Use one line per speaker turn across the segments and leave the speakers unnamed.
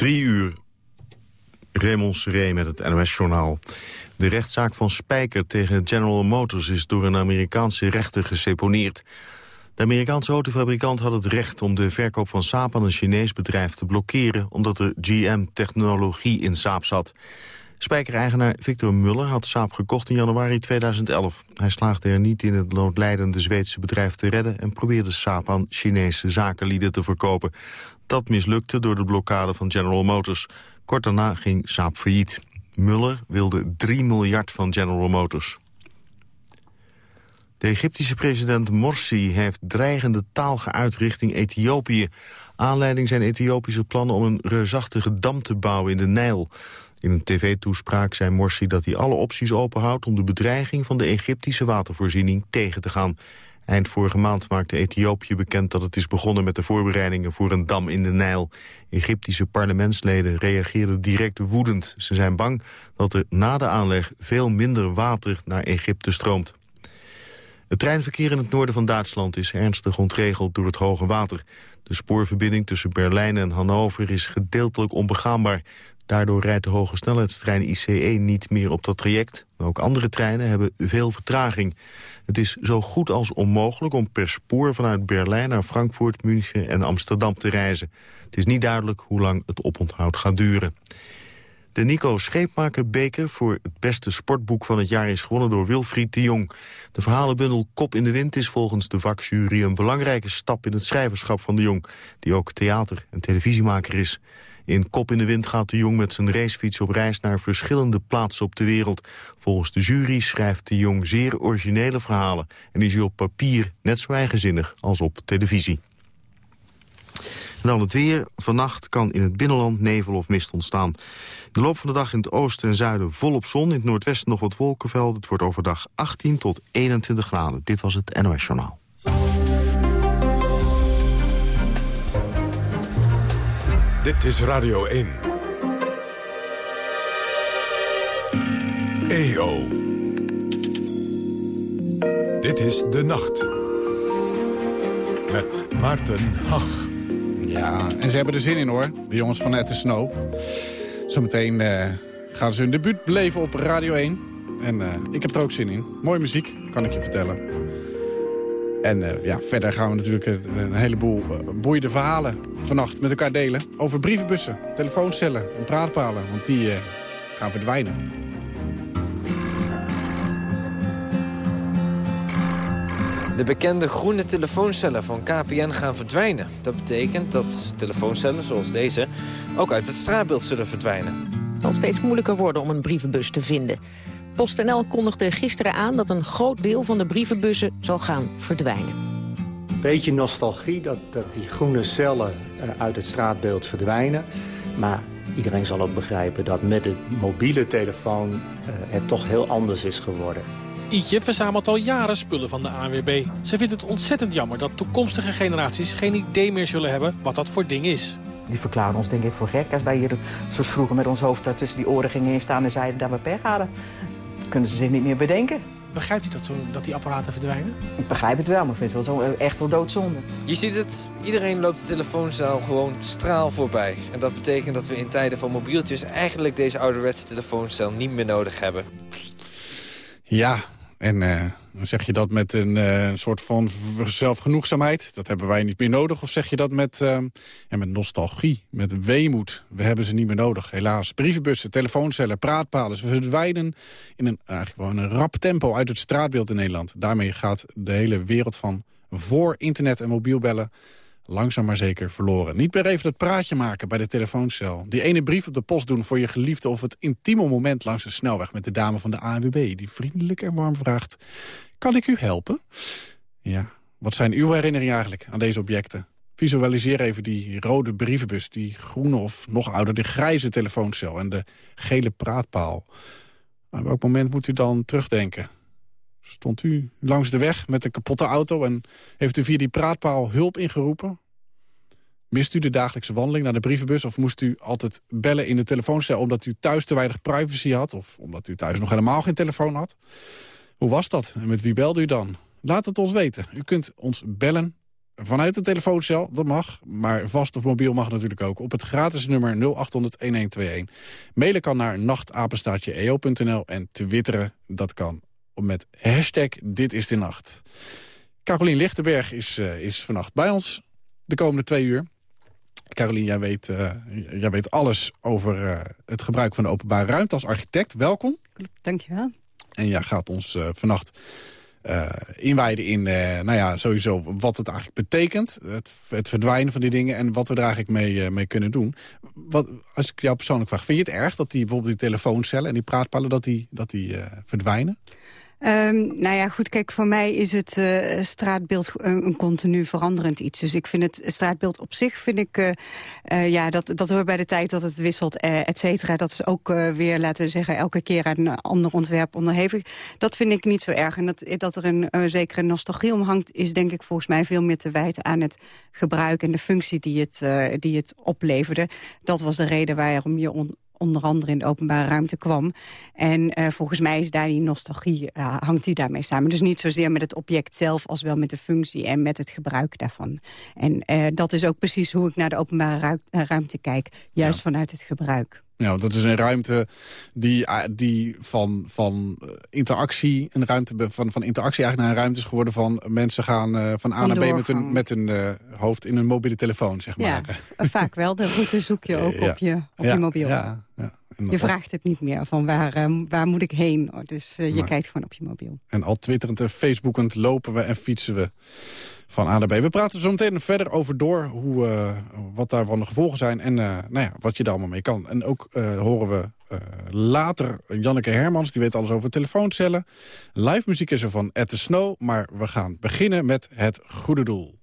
Drie uur. Raymond Seré met het NOS-journaal. De rechtszaak van Spijker tegen General Motors is door een Amerikaanse rechter geseponeerd. De Amerikaanse autofabrikant had het recht om de verkoop van Saab aan een Chinees bedrijf te blokkeren, omdat er GM-technologie in Saab zat. Spijker-eigenaar Victor Muller had Saab gekocht in januari 2011. Hij slaagde er niet in het noodlijdende Zweedse bedrijf te redden... en probeerde Saab aan Chinese zakenlieden te verkopen. Dat mislukte door de blokkade van General Motors. Kort daarna ging Saab failliet. Muller wilde 3 miljard van General Motors. De Egyptische president Morsi heeft dreigende taal geuit richting Ethiopië. Aanleiding zijn Ethiopische plannen om een reusachtige dam te bouwen in de Nijl. In een tv-toespraak zei Morsi dat hij alle opties openhoudt... om de bedreiging van de Egyptische watervoorziening tegen te gaan. Eind vorige maand maakte Ethiopië bekend dat het is begonnen met de voorbereidingen voor een dam in de Nijl. Egyptische parlementsleden reageerden direct woedend. Ze zijn bang dat er na de aanleg veel minder water naar Egypte stroomt. Het treinverkeer in het noorden van Duitsland is ernstig ontregeld door het hoge water. De spoorverbinding tussen Berlijn en Hannover is gedeeltelijk onbegaanbaar. Daardoor rijdt de hoge snelheidstrein ICE niet meer op dat traject. ook andere treinen hebben veel vertraging. Het is zo goed als onmogelijk om per spoor vanuit Berlijn naar Frankfurt, München en Amsterdam te reizen. Het is niet duidelijk hoe lang het oponthoud gaat duren. De Nico Scheepmaker beker voor het beste sportboek van het jaar is gewonnen door Wilfried de Jong. De verhalenbundel Kop in de Wind is volgens de vakjury een belangrijke stap in het schrijverschap van de Jong, die ook theater- en televisiemaker is. In Kop in de Wind gaat de Jong met zijn racefiets op reis naar verschillende plaatsen op de wereld. Volgens de jury schrijft de Jong zeer originele verhalen en is hij op papier net zo eigenzinnig als op televisie. Dan het weer. Vannacht kan in het binnenland nevel of mist ontstaan. De loop van de dag in het oosten en zuiden volop zon. In het noordwesten nog wat wolkenvelden. Het wordt overdag 18 tot 21 graden. Dit was het NOS Journaal.
Dit is Radio 1. EO. Dit is De Nacht. Met Maarten Hach.
Ja, en ze hebben er zin in hoor, de jongens van Ed Snow. Zometeen uh, gaan ze hun debuut beleven op Radio 1. En uh, ik heb er ook zin in. Mooie muziek, kan ik je vertellen. En uh, ja, verder gaan we natuurlijk een heleboel boeiende verhalen vannacht met elkaar delen. Over brievenbussen, telefooncellen en praatpalen. Want die gaan verdwijnen.
De bekende groene telefooncellen van KPN gaan verdwijnen. Dat betekent dat telefooncellen zoals deze ook uit het straatbeeld zullen verdwijnen.
Het zal steeds moeilijker worden om een brievenbus te vinden. PostNL kondigde gisteren aan dat een groot deel van de brievenbussen zal gaan verdwijnen.
Beetje nostalgie dat, dat die groene cellen eh, uit het straatbeeld verdwijnen. Maar iedereen zal ook begrijpen dat met de mobiele telefoon uh, het toch heel anders is geworden.
Ietje verzamelt al jaren spullen van de ANWB. Ze vindt het ontzettend jammer dat toekomstige generaties geen idee meer zullen hebben wat dat voor ding is.
Die verklaren ons denk ik voor gek. Als wij hier zoals vroeger met ons hoofd tussen die oren gingen staan en zeiden dat we pech hadden. Kunnen ze zich niet meer bedenken.
Begrijpt u dat, zo, dat die apparaten verdwijnen?
Ik begrijp het wel, maar ik vind het wel zo, echt wel doodzonde.
Je ziet het, iedereen loopt de telefoonzaal gewoon straal voorbij. En dat betekent dat we in tijden van mobieltjes eigenlijk deze ouderwetse telefooncel niet meer nodig hebben.
Ja, en uh, zeg je dat met een uh, soort van zelfgenoegzaamheid? Dat hebben wij niet meer nodig. Of zeg je dat met, uh, ja, met nostalgie, met weemoed? We hebben ze niet meer nodig, helaas. Brievenbussen, telefooncellen, praatpalen. Ze verdwijnen in een, eigenlijk wel een rap tempo uit het straatbeeld in Nederland. Daarmee gaat de hele wereld van voor internet en mobielbellen langzaam maar zeker verloren. Niet meer even dat praatje maken bij de telefooncel. Die ene brief op de post doen voor je geliefde... of het intieme moment langs de snelweg met de dame van de ANWB... die vriendelijk en warm vraagt... kan ik u helpen? Ja, wat zijn uw herinneringen eigenlijk aan deze objecten? Visualiseer even die rode brievenbus, die groene of nog ouder... de grijze telefooncel en de gele praatpaal. Op welk moment moet u dan terugdenken? Stond u langs de weg met een kapotte auto... en heeft u via die praatpaal hulp ingeroepen? Mist u de dagelijkse wandeling naar de brievenbus... of moest u altijd bellen in de telefooncel omdat u thuis te weinig privacy had... of omdat u thuis nog helemaal geen telefoon had? Hoe was dat en met wie belde u dan? Laat het ons weten. U kunt ons bellen vanuit de telefooncel, dat mag. Maar vast of mobiel mag natuurlijk ook. Op het gratis nummer 0800-1121. Mailen kan naar nachtapenstaatje.eo.nl en twitteren, dat kan met hashtag Dit is de Nacht. Carolien Lichtenberg is, uh, is vannacht bij ons de komende twee uur. Carolien, jij weet, uh, jij weet alles over uh, het gebruik van de openbare ruimte als architect. Welkom.
Dankjewel.
En jij gaat ons vannacht uh, inwijden in, nou ja, sowieso wat het eigenlijk betekent. Het, het, verdwijnen van die dingen en wat we er eigenlijk mee, mee kunnen doen. Wat, als ik jou persoonlijk vraag, vind je het erg dat die, bijvoorbeeld die telefooncellen en die praatpalen dat die, dat die verdwijnen?
Um, nou ja, goed, kijk, voor mij is het uh, straatbeeld een, continu veranderend iets. Dus ik vind het straatbeeld op zich, vind ik, uh, uh, ja, dat, dat hoort bij de tijd dat het wisselt, et cetera. Dat is ook weer, laten we zeggen, elke keer aan een ander ontwerp onderhevig. Dat vind ik niet zo erg. En dat, dat er een zekere nostalgie om hangt, is denk ik volgens mij veel meer te wijten aan het gebruik en de functie die het, die het opleverde. Dat was de reden waarom je on, onder andere in de openbare ruimte kwam. En uh, volgens mij is daar die nostalgie, uh, hangt die daarmee samen. Dus niet zozeer met het object zelf als wel met de functie en met het gebruik daarvan. En uh, dat is ook precies hoe ik naar de openbare ruimte kijk. Juist ja. vanuit het gebruik.
Ja, dat is een ruimte die, die van, van interactie, een ruimte van, van interactie eigenlijk naar een ruimte is geworden van mensen gaan uh, van A naar B met hun, met hun uh, hoofd in een mobiele telefoon, zeg maar.
Ja, vaak wel. De route zoek je ook ja. op, je, op
ja,
je mobiel.
Ja, ja.
Je vraagt het niet meer van waar, um, waar moet ik heen. Dus uh, je kijkt gewoon op je mobiel.
En al twitterend en facebookend lopen we en fietsen we van A naar B. We praten zo meteen verder over door hoe, uh, wat daarvan de gevolgen zijn... en uh, nou ja, wat je daar allemaal mee kan. En ook horen we later Janneke Hermans, die weet alles over telefooncellen. Live muziek is er van At the Snow, maar we gaan beginnen met het goede doel.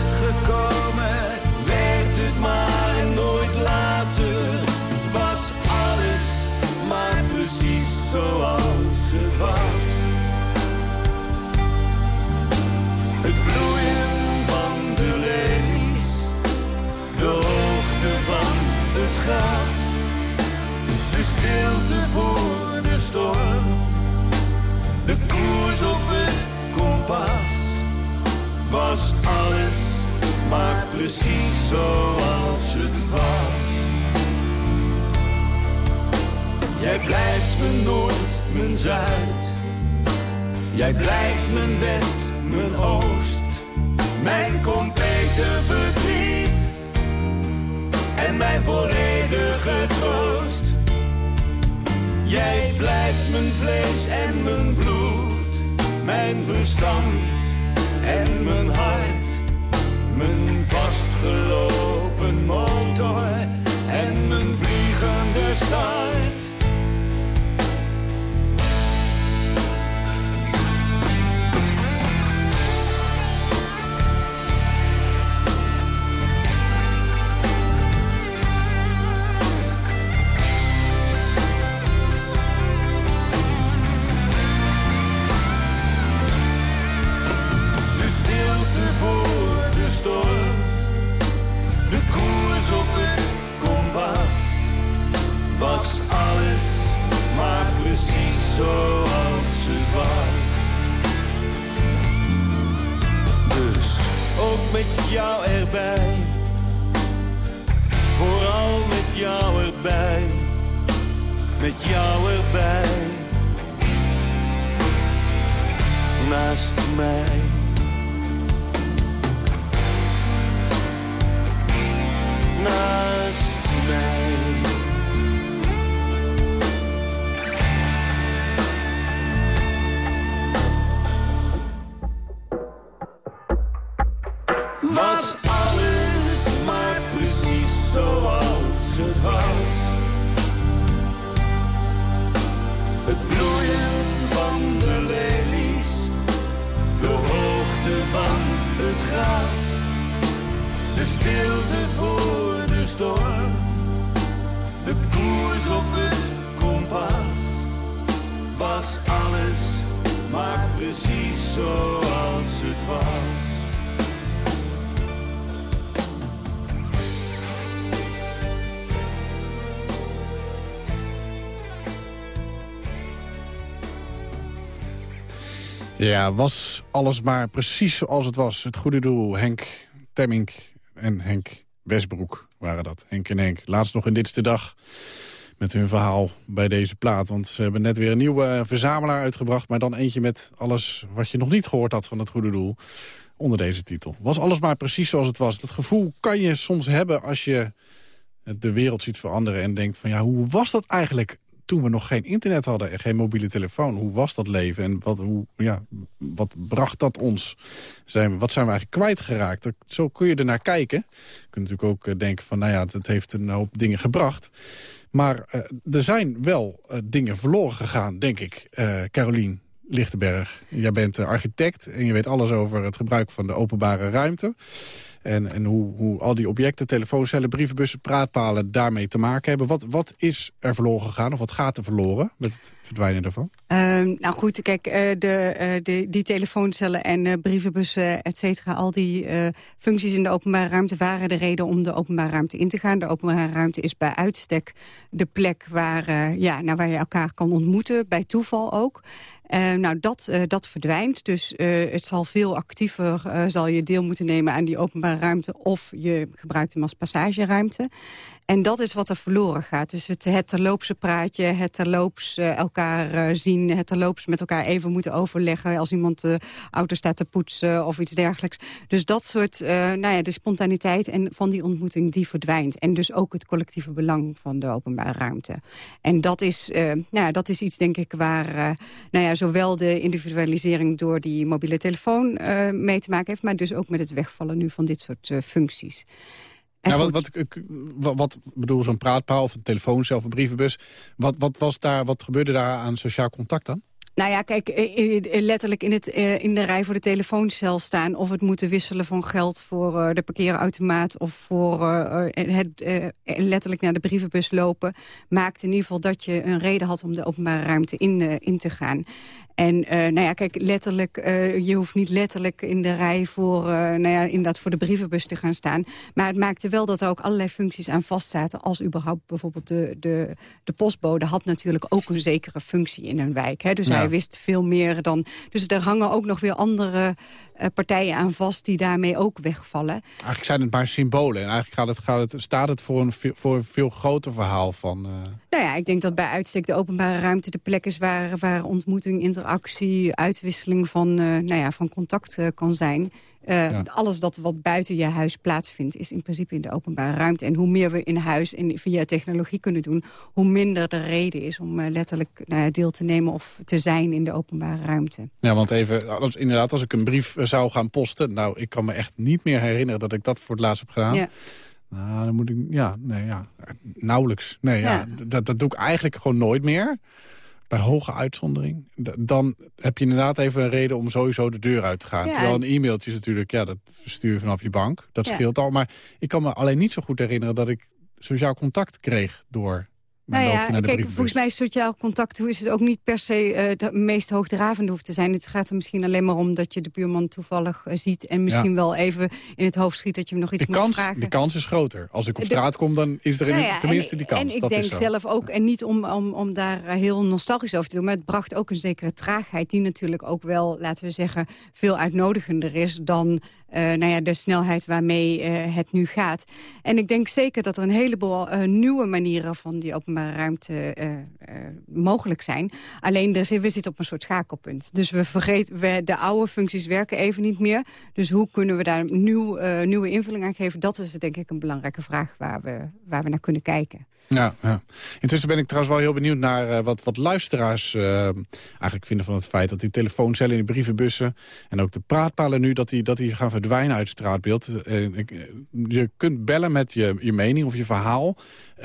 juist gekomen.
Precies zoals het was. Jij blijft mijn noord, mijn zuid. Jij blijft mijn west, mijn oost. Mijn complete verdriet. En mijn volledige troost. Jij blijft mijn vlees en mijn bloed. Mijn verstand en mijn hart. Mijn vastgelopen motor en mijn vliegende start. Met jou erbij, naast mij. Was alles maar precies zoals het was. Het
goede doel, Henk Temmink en Henk Westbroek waren dat. Henk en Henk, laatst nog in Ditste Dag met hun verhaal bij deze plaat. Want ze hebben net weer een nieuwe verzamelaar uitgebracht... maar dan eentje met alles wat je nog niet gehoord had van het goede doel... onder deze titel. Was alles maar precies zoals het was. Dat gevoel kan je soms hebben als je de wereld ziet veranderen... en denkt van ja, hoe was dat eigenlijk toen we nog geen internet hadden en geen mobiele telefoon. Hoe was dat leven en wat, hoe, ja, wat bracht dat ons? Zijn, wat zijn we eigenlijk kwijtgeraakt? Zo kun je er naar kijken. Je kunt natuurlijk ook eh, denken van, nou ja, dat heeft een hoop dingen gebracht. Maar uh, er zijn wel uh, dingen verloren gegaan, denk ik, uh, Carolien Lichtenberg. Jij bent architect en je weet alles over het gebruik van de openbare ruimte. En, en hoe, hoe al die objecten, telefooncellen, brievenbussen, praatpalen daarmee te maken hebben. Wat, wat is er verloren gegaan of wat gaat er verloren met het verdwijnen daarvan?
Uh, nou goed, kijk, uh, de, uh, de, die telefooncellen en uh, brievenbussen, et cetera... al die functies in de openbare ruimte waren de reden om de openbare ruimte in te gaan. De openbare ruimte is bij uitstek de plek waar, ja, nou, waar je elkaar kan ontmoeten, bij toeval ook. Uh, nou, dat, uh, dat verdwijnt. Dus uh, het zal veel actiever zal je deel moeten nemen aan die openbare ruimte... of je gebruikt hem als passageruimte. En dat is wat er verloren gaat. Dus het, het terloopse praatje, het terloops elkaar zien... het terloops met elkaar even moeten overleggen... als iemand de auto staat te poetsen of iets dergelijks. Dus dat soort, nou ja, de spontaniteit en van die ontmoeting, die verdwijnt. En dus ook het collectieve belang van de openbare ruimte. En dat is, nou ja, dat is iets, denk ik, waar... nou ja, zowel de individualisering door die mobiele telefoon uh, mee te maken heeft... maar dus ook met het wegvallen nu van dit soort uh, functies.
En nou, wat, wat, wat, bedoel, zo'n praatpaal of een telefooncel of een brievenbus... Wat, wat, was daar, wat gebeurde daar aan sociaal contact dan?
Nou ja, kijk, letterlijk in, het, in de rij voor de telefooncel staan... of het moeten wisselen van geld voor de parkeerautomaat... of voor het letterlijk naar de brievenbus lopen... maakte in ieder geval dat je een reden had om de openbare ruimte in, in te gaan. En nou ja, kijk, letterlijk, je hoeft niet letterlijk in de rij voor, nou ja, inderdaad voor de brievenbus te gaan staan. Maar het maakte wel dat er ook allerlei functies aan vastzaten. Als überhaupt bijvoorbeeld de, de, de postbode had natuurlijk ook een zekere functie in een wijk. Hè? Dus
nou,
hij wist veel meer dan... Dus er hangen ook nog weer andere uh, partijen aan vast die daarmee ook wegvallen.
Eigenlijk zijn het maar symbolen. En eigenlijk gaat het, gaat het, staat het voor een, voor een veel groter verhaal van... Uh...
Nou ja, ik denk dat bij uitstek de openbare ruimte de plek is... waar, waar ontmoeting, interactie, uitwisseling van, uh, nou ja, van contact kan zijn... Uh, Alles dat wat buiten je huis plaatsvindt... is in principe in de openbare ruimte. En hoe meer we in huis en via technologie kunnen doen... hoe minder de reden is om uh, letterlijk uh, deel te nemen of te zijn in de openbare ruimte.
Ja, want even, als, inderdaad, als ik een brief zou gaan posten... nou, ik kan me echt niet meer herinneren dat ik dat voor het laatst heb gedaan. Ja. Nou, dan moet ik, ja, nee, ja, nauwelijks. Nee, ja. ja dat, dat doe ik eigenlijk gewoon nooit meer bij hoge uitzondering... dan heb je inderdaad even een reden om sowieso de deur uit te gaan. Terwijl een e-mailtje is natuurlijk, ja, dat stuur je vanaf je bank. Dat scheelt al. Maar ik kan me alleen niet zo goed herinneren dat ik sociaal contact kreeg door
nou ja, kijk, volgens mij is sociaal contact hoe is het ook niet per se uh, de meest hoogdravende hoeft te zijn. Het gaat er misschien alleen maar om dat je de buurman toevallig uh, ziet... en misschien wel even in het hoofd schiet dat je hem nog iets
de
moet vragen.
De kans is groter. Als ik op straat kom, dan is er nou ja, tenminste die kans.
En ik denk zelf ook, en niet om, om, om daar eh, heel nostalgisch over te doen... maar het bracht ook een zekere traagheid die natuurlijk ook wel, laten we zeggen... veel uitnodigender is dan uh, nou ja, de snelheid waarmee uh, het nu gaat. En ik denk zeker dat er een heleboel uh, nieuwe manieren van die openbare ruimte mogelijk zijn. Alleen er zit, we zitten op een soort schakelpunt. Dus we vergeten, de oude functies werken even niet meer. Dus hoe kunnen we daar nieuw, nieuwe invulling aan geven? Dat is denk ik een belangrijke vraag waar we, waar we naar kunnen kijken.
Ja, ja. Intussen ben ik trouwens wel heel benieuwd naar uh, wat, wat luisteraars uh, eigenlijk vinden van het feit... dat die telefooncellen in de brievenbussen en ook de praatpalen nu... dat die, dat die gaan verdwijnen uit het straatbeeld. Ik, je kunt bellen met je, je mening of je verhaal. 0800-1121.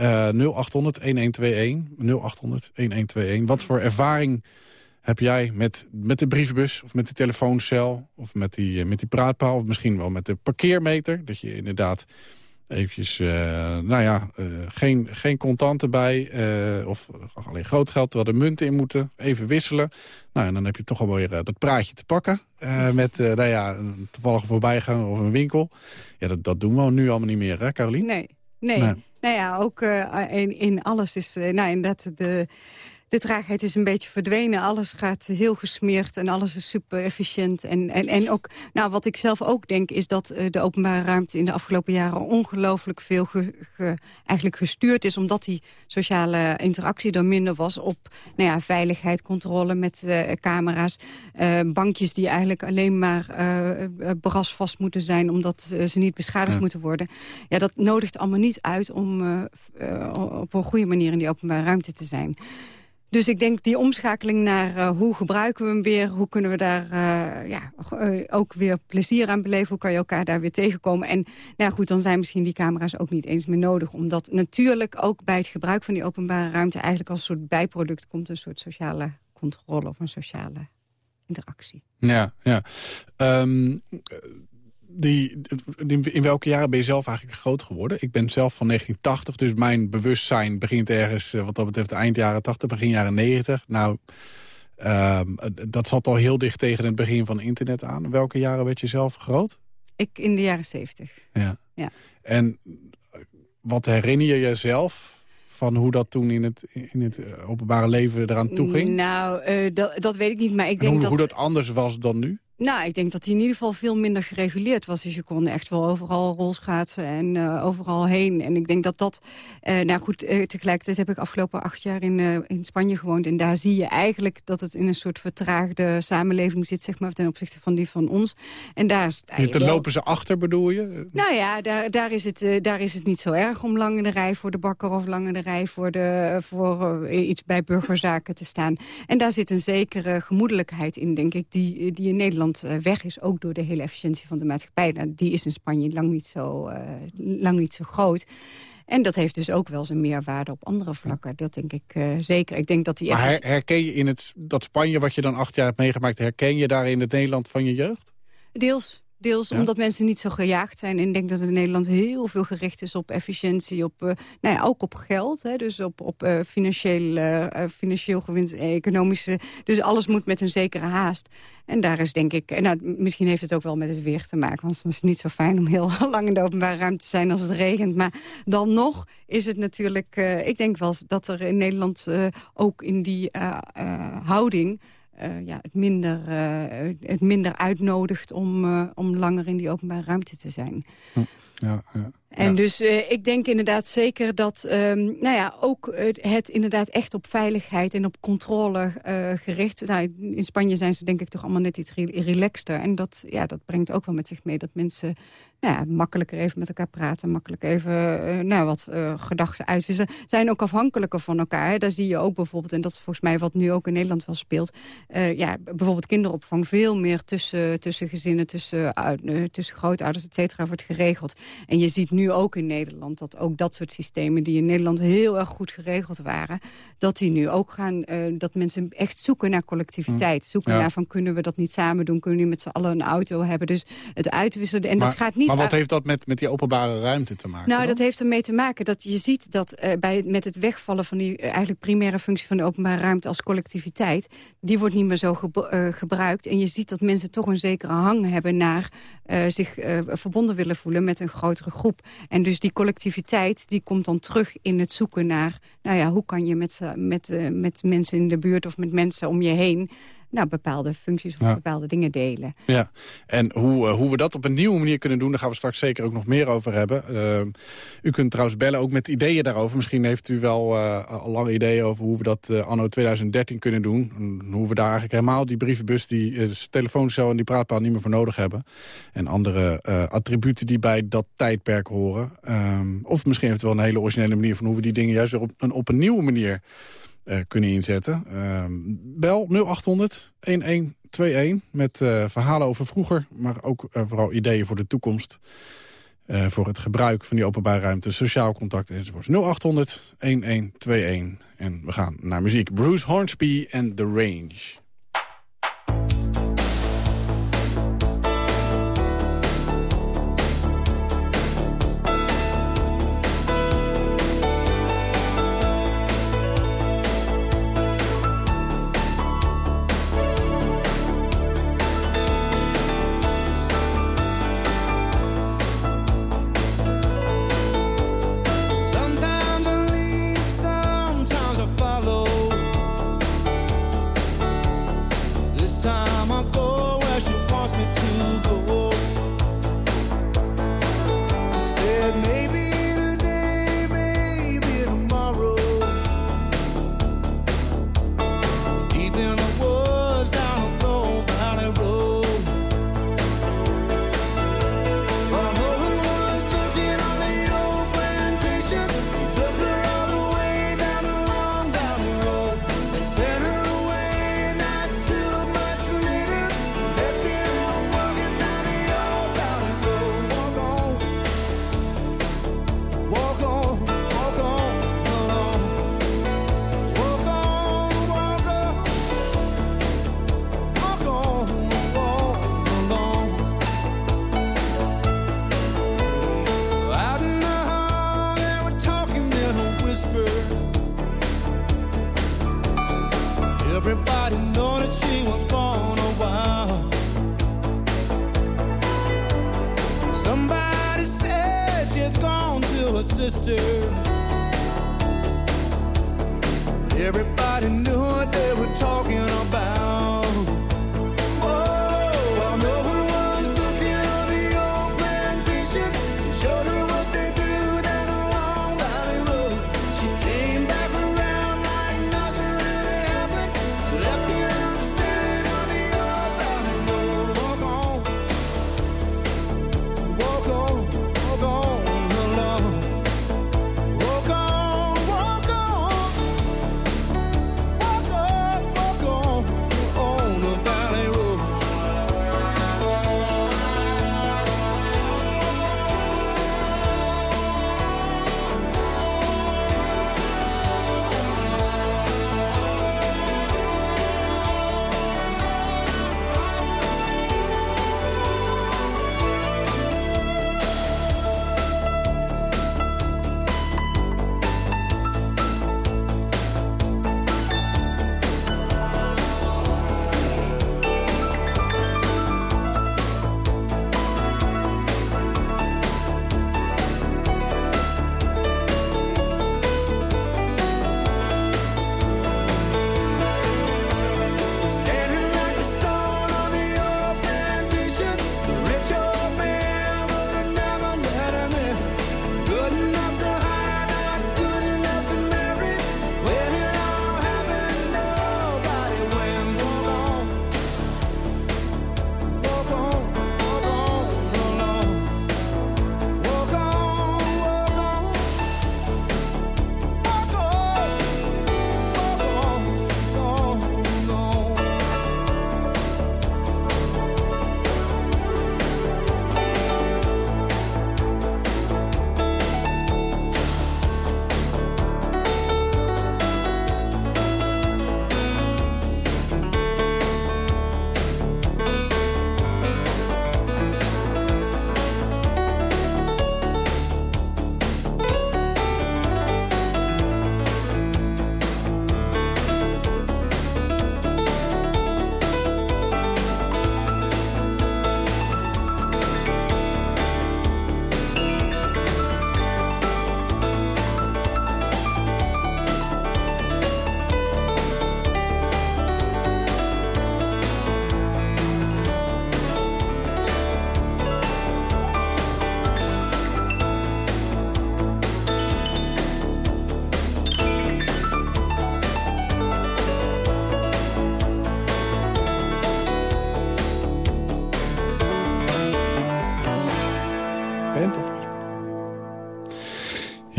0800-1121. Wat voor ervaring heb jij met, met de brievenbus of met de telefooncel... of met die, met die praatpaal of misschien wel met de parkeermeter? Dat je inderdaad eventjes, uh, nou ja, uh, geen, geen contanten bij. Uh, of alleen groot geld, terwijl er munten in moeten. Even wisselen. Nou, en dan heb je toch alweer dat praatje te pakken. met, nou ja, een toevallige voorbijganger of een winkel. Ja, dat, dat doen we nu allemaal niet meer, hè, Caroline?
Nee, nee. nee. Nou ja, ook in, in alles is, nou, inderdaad, de de traagheid is een beetje verdwenen. Alles gaat heel gesmeerd en alles is super efficiënt. En, en, en ook, nou, wat ik zelf ook denk, is dat uh, de openbare ruimte in de afgelopen jaren ongelooflijk veel ge, ge, eigenlijk gestuurd is. Omdat die sociale interactie er minder was op nou ja, veiligheid, controle met uh, camera's. Uh, bankjes die eigenlijk alleen maar brasvast moeten zijn, omdat ze niet beschadigd moeten worden. Ja, dat nodigt allemaal niet uit om op een goede manier in die openbare ruimte te zijn. Dus ik denk die omschakeling naar uh, hoe gebruiken we hem weer... hoe kunnen we daar uh, ja, uh, ook weer plezier aan beleven... hoe kan je elkaar daar weer tegenkomen. En nou goed, dan zijn misschien die camera's ook niet eens meer nodig. Omdat natuurlijk ook bij het gebruik van die openbare ruimte... eigenlijk als een soort bijproduct komt een soort sociale controle... of een sociale interactie.
Ja, ja. Um, die, in welke jaren ben je zelf eigenlijk groot geworden? Ik ben zelf van 1980, dus mijn bewustzijn begint ergens... Eh, wat dat betreft eind jaren 80, begin jaren 90. Nou, um, dat zat al heel dicht tegen het begin van internet aan. Welke jaren werd je zelf groot?
Ik in de jaren 70.
Ja.
ja.
En wat herinner je jezelf van hoe dat toen in het, in het eh, openbare leven eraan toe ging?
Nou, uh, dat, dat weet ik niet, maar ik denk
hoe,
dat...
Hoe dat anders was dan nu?
Nou, ik denk dat hij in ieder geval veel minder gereguleerd was. Dus je kon echt wel overal rolschaatsen en uh, overal heen. En ik denk dat dat... Uh, nou goed, uh, tegelijkertijd heb ik afgelopen acht jaar in, in Spanje gewoond. En daar zie je eigenlijk dat het in een soort vertraagde samenleving zit... zeg maar, ten opzichte van die van ons. En daar...
En wel... lopen ze achter, bedoel je?
Nou ja, daar, daar, is het, daar is het niet zo erg om lang in de rij voor de bakker... of lang in de rij voor, de, voor iets bij burgerzaken te staan. En daar zit een zekere gemoedelijkheid in, denk ik, die, die in Nederland eh, weg is. Ook door de hele efficiëntie van de maatschappij. Nou, die is in Spanje lang niet, zo, uh, lang niet zo groot. En dat heeft dus ook wel zijn meerwaarde op andere vlakken. Dat denk ik uh, zeker. Ik denk dat die
maar herken je in het, dat Spanje wat je dan acht jaar hebt meegemaakt... herken je daar in het Nederland van je jeugd?
Deels. Deels omdat mensen niet zo gejaagd zijn. En ik denk dat het in Nederland heel veel gericht is op efficiëntie. Op, uh, nou ja, ook op geld. Hè, dus op, op uh, financieel, uh, financieel gewinst, economische... Dus alles moet met een zekere haast. En daar is denk ik... En nou, misschien heeft het ook wel met het weer te maken. Want het is niet zo fijn om heel lang in de openbare ruimte te zijn als het regent. Maar dan nog is het natuurlijk... ik denk wel dat er in Nederland ook in die houding eh, ja, het, minder, eh, het minder uitnodigt om, eh, om langer in die openbare ruimte te zijn.
Ja, ja.
En dus uh, ik denk inderdaad zeker dat um, nou ja, ook het inderdaad echt op veiligheid en op controle uh, gericht... Nou, in Spanje zijn ze denk ik toch allemaal net iets re relaxter. En dat, ja, dat brengt ook wel met zich mee dat mensen nou ja, makkelijker even met elkaar praten. Makkelijk even nou, wat gedachten uitwisselen. Zijn ook afhankelijker van elkaar. Hè. Daar zie je ook bijvoorbeeld, en dat is volgens mij wat nu ook in Nederland wel speelt... ja, bijvoorbeeld kinderopvang veel meer tussen, tussen gezinnen, tussen, tussen grootouders, et cetera, wordt geregeld. En je ziet nu ook in Nederland... dat ook dat soort systemen die in Nederland heel erg goed geregeld waren... dat die nu ook gaan, uh, dat mensen echt zoeken naar collectiviteit. Mm. Zoeken ja. naar van kunnen we dat niet samen doen? Kunnen we met z'n allen een auto hebben? Dus het uitwisselen. En
maar,
dat gaat niet...
Maar wat heeft dat met, met die openbare ruimte te maken?
Nou,
dan?
dat heeft ermee te maken dat je ziet dat uh, bij, met het wegvallen van die uh, eigenlijk primaire functie van de openbare ruimte als collectiviteit... die wordt niet meer zo ge gebruikt. En je ziet dat mensen toch een zekere hang hebben naar zich verbonden willen voelen met een grotere groep. En dus die collectiviteit die komt dan terug in het zoeken naar... nou ja, hoe kan je met, met, uh, met mensen in de buurt of met mensen om je heen nou, bepaalde functies of ja. bepaalde dingen delen.
Ja, en hoe, uh, hoe we dat op een nieuwe manier kunnen doen... daar gaan we straks zeker ook nog meer over hebben. Uh, u kunt trouwens bellen, ook met ideeën daarover. Misschien heeft u wel uh, al lang ideeën over hoe we dat anno 2013 kunnen doen. En hoe we daar eigenlijk helemaal die brievenbus... die telefooncel en die praatpaal niet meer voor nodig hebben. En andere attributen die bij dat tijdperk horen. Um, of misschien heeft het wel een hele originele manier... van hoe we die dingen juist weer op een, op een nieuwe manier... Uh, kunnen inzetten. Uh, bel 0800 1121 met uh, verhalen over vroeger, maar ook uh, vooral ideeën voor de toekomst. voor het gebruik van die openbare ruimte, sociaal contact enzovoort. 0800 1121 en we gaan naar muziek. Bruce Hornsby en The Range.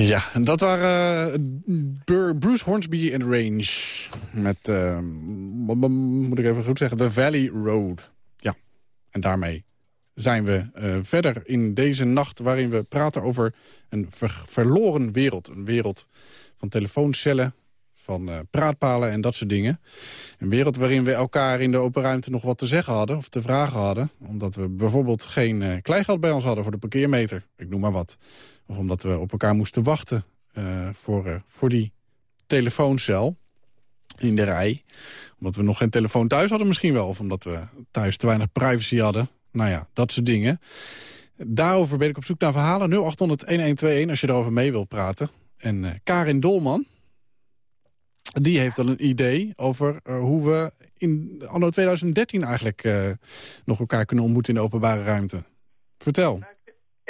Ja, en dat waren uh, Bruce Hornsby en Range. Met, uh, moet ik even goed zeggen, The Valley Road. Ja, en daarmee zijn we uh, verder in deze nacht... waarin we praten over een ver verloren wereld. Een wereld van telefooncellen, van praatpalen en dat soort dingen. Een wereld waarin we elkaar in de open ruimte nog wat te zeggen hadden... of te vragen hadden. Omdat we bijvoorbeeld geen uh, kleingeld bij ons hadden voor de parkeermeter. Ik noem maar wat. Of omdat we op elkaar moesten wachten uh, voor, voor die telefooncel in de rij. Omdat we nog geen telefoon thuis hadden misschien wel. Of omdat we thuis te weinig privacy hadden. Nou ja, dat soort dingen. Daarover ben ik op zoek naar verhalen. 0800-1121 als je erover mee wilt praten. En uh, Karin Dolman, die heeft al een idee over hoe we in anno 2013 eigenlijk nog elkaar kunnen ontmoeten in de openbare ruimte. Vertel.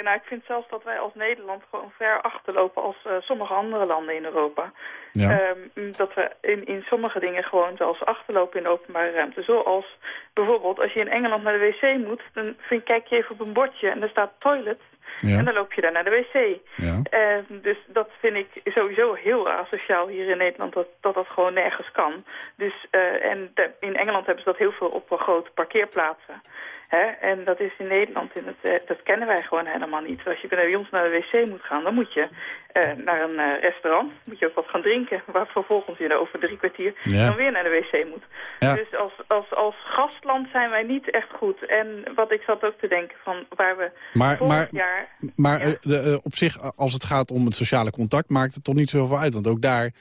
Nou, ik vind zelfs dat wij als Nederland gewoon ver achterlopen als uh, sommige andere landen in Europa.
Ja.
Um, dat we in, in sommige dingen gewoon zelfs achterlopen in de openbare ruimte. Zoals bijvoorbeeld als je in Engeland naar de wc moet, dan vind, kijk je even op een bordje en daar staat toilet.
Ja.
En dan loop je daar naar de wc.
Ja.
Uh, dus dat vind ik sowieso heel asociaal hier in Nederland, dat dat, dat gewoon nergens kan. Dus, uh, en de, in Engeland hebben ze dat heel veel op grote parkeerplaatsen. Hè? En dat is in Nederland, in het, uh, dat kennen wij gewoon helemaal niet. Als je bij ons naar de wc moet gaan, dan moet je uh, naar een uh, restaurant. Moet je ook wat gaan drinken, waar vervolgens je over drie kwartier
Ja.
dan weer naar de wc moet.
Ja.
Dus als, als, als gastland zijn wij niet echt goed. En wat ik zat ook te denken van waar we
Maar,
vorig
maar,
jaar...
maar eh, de, eh, op zich, als het gaat om het sociale contact... maakt het toch niet zoveel uit. Want ook daar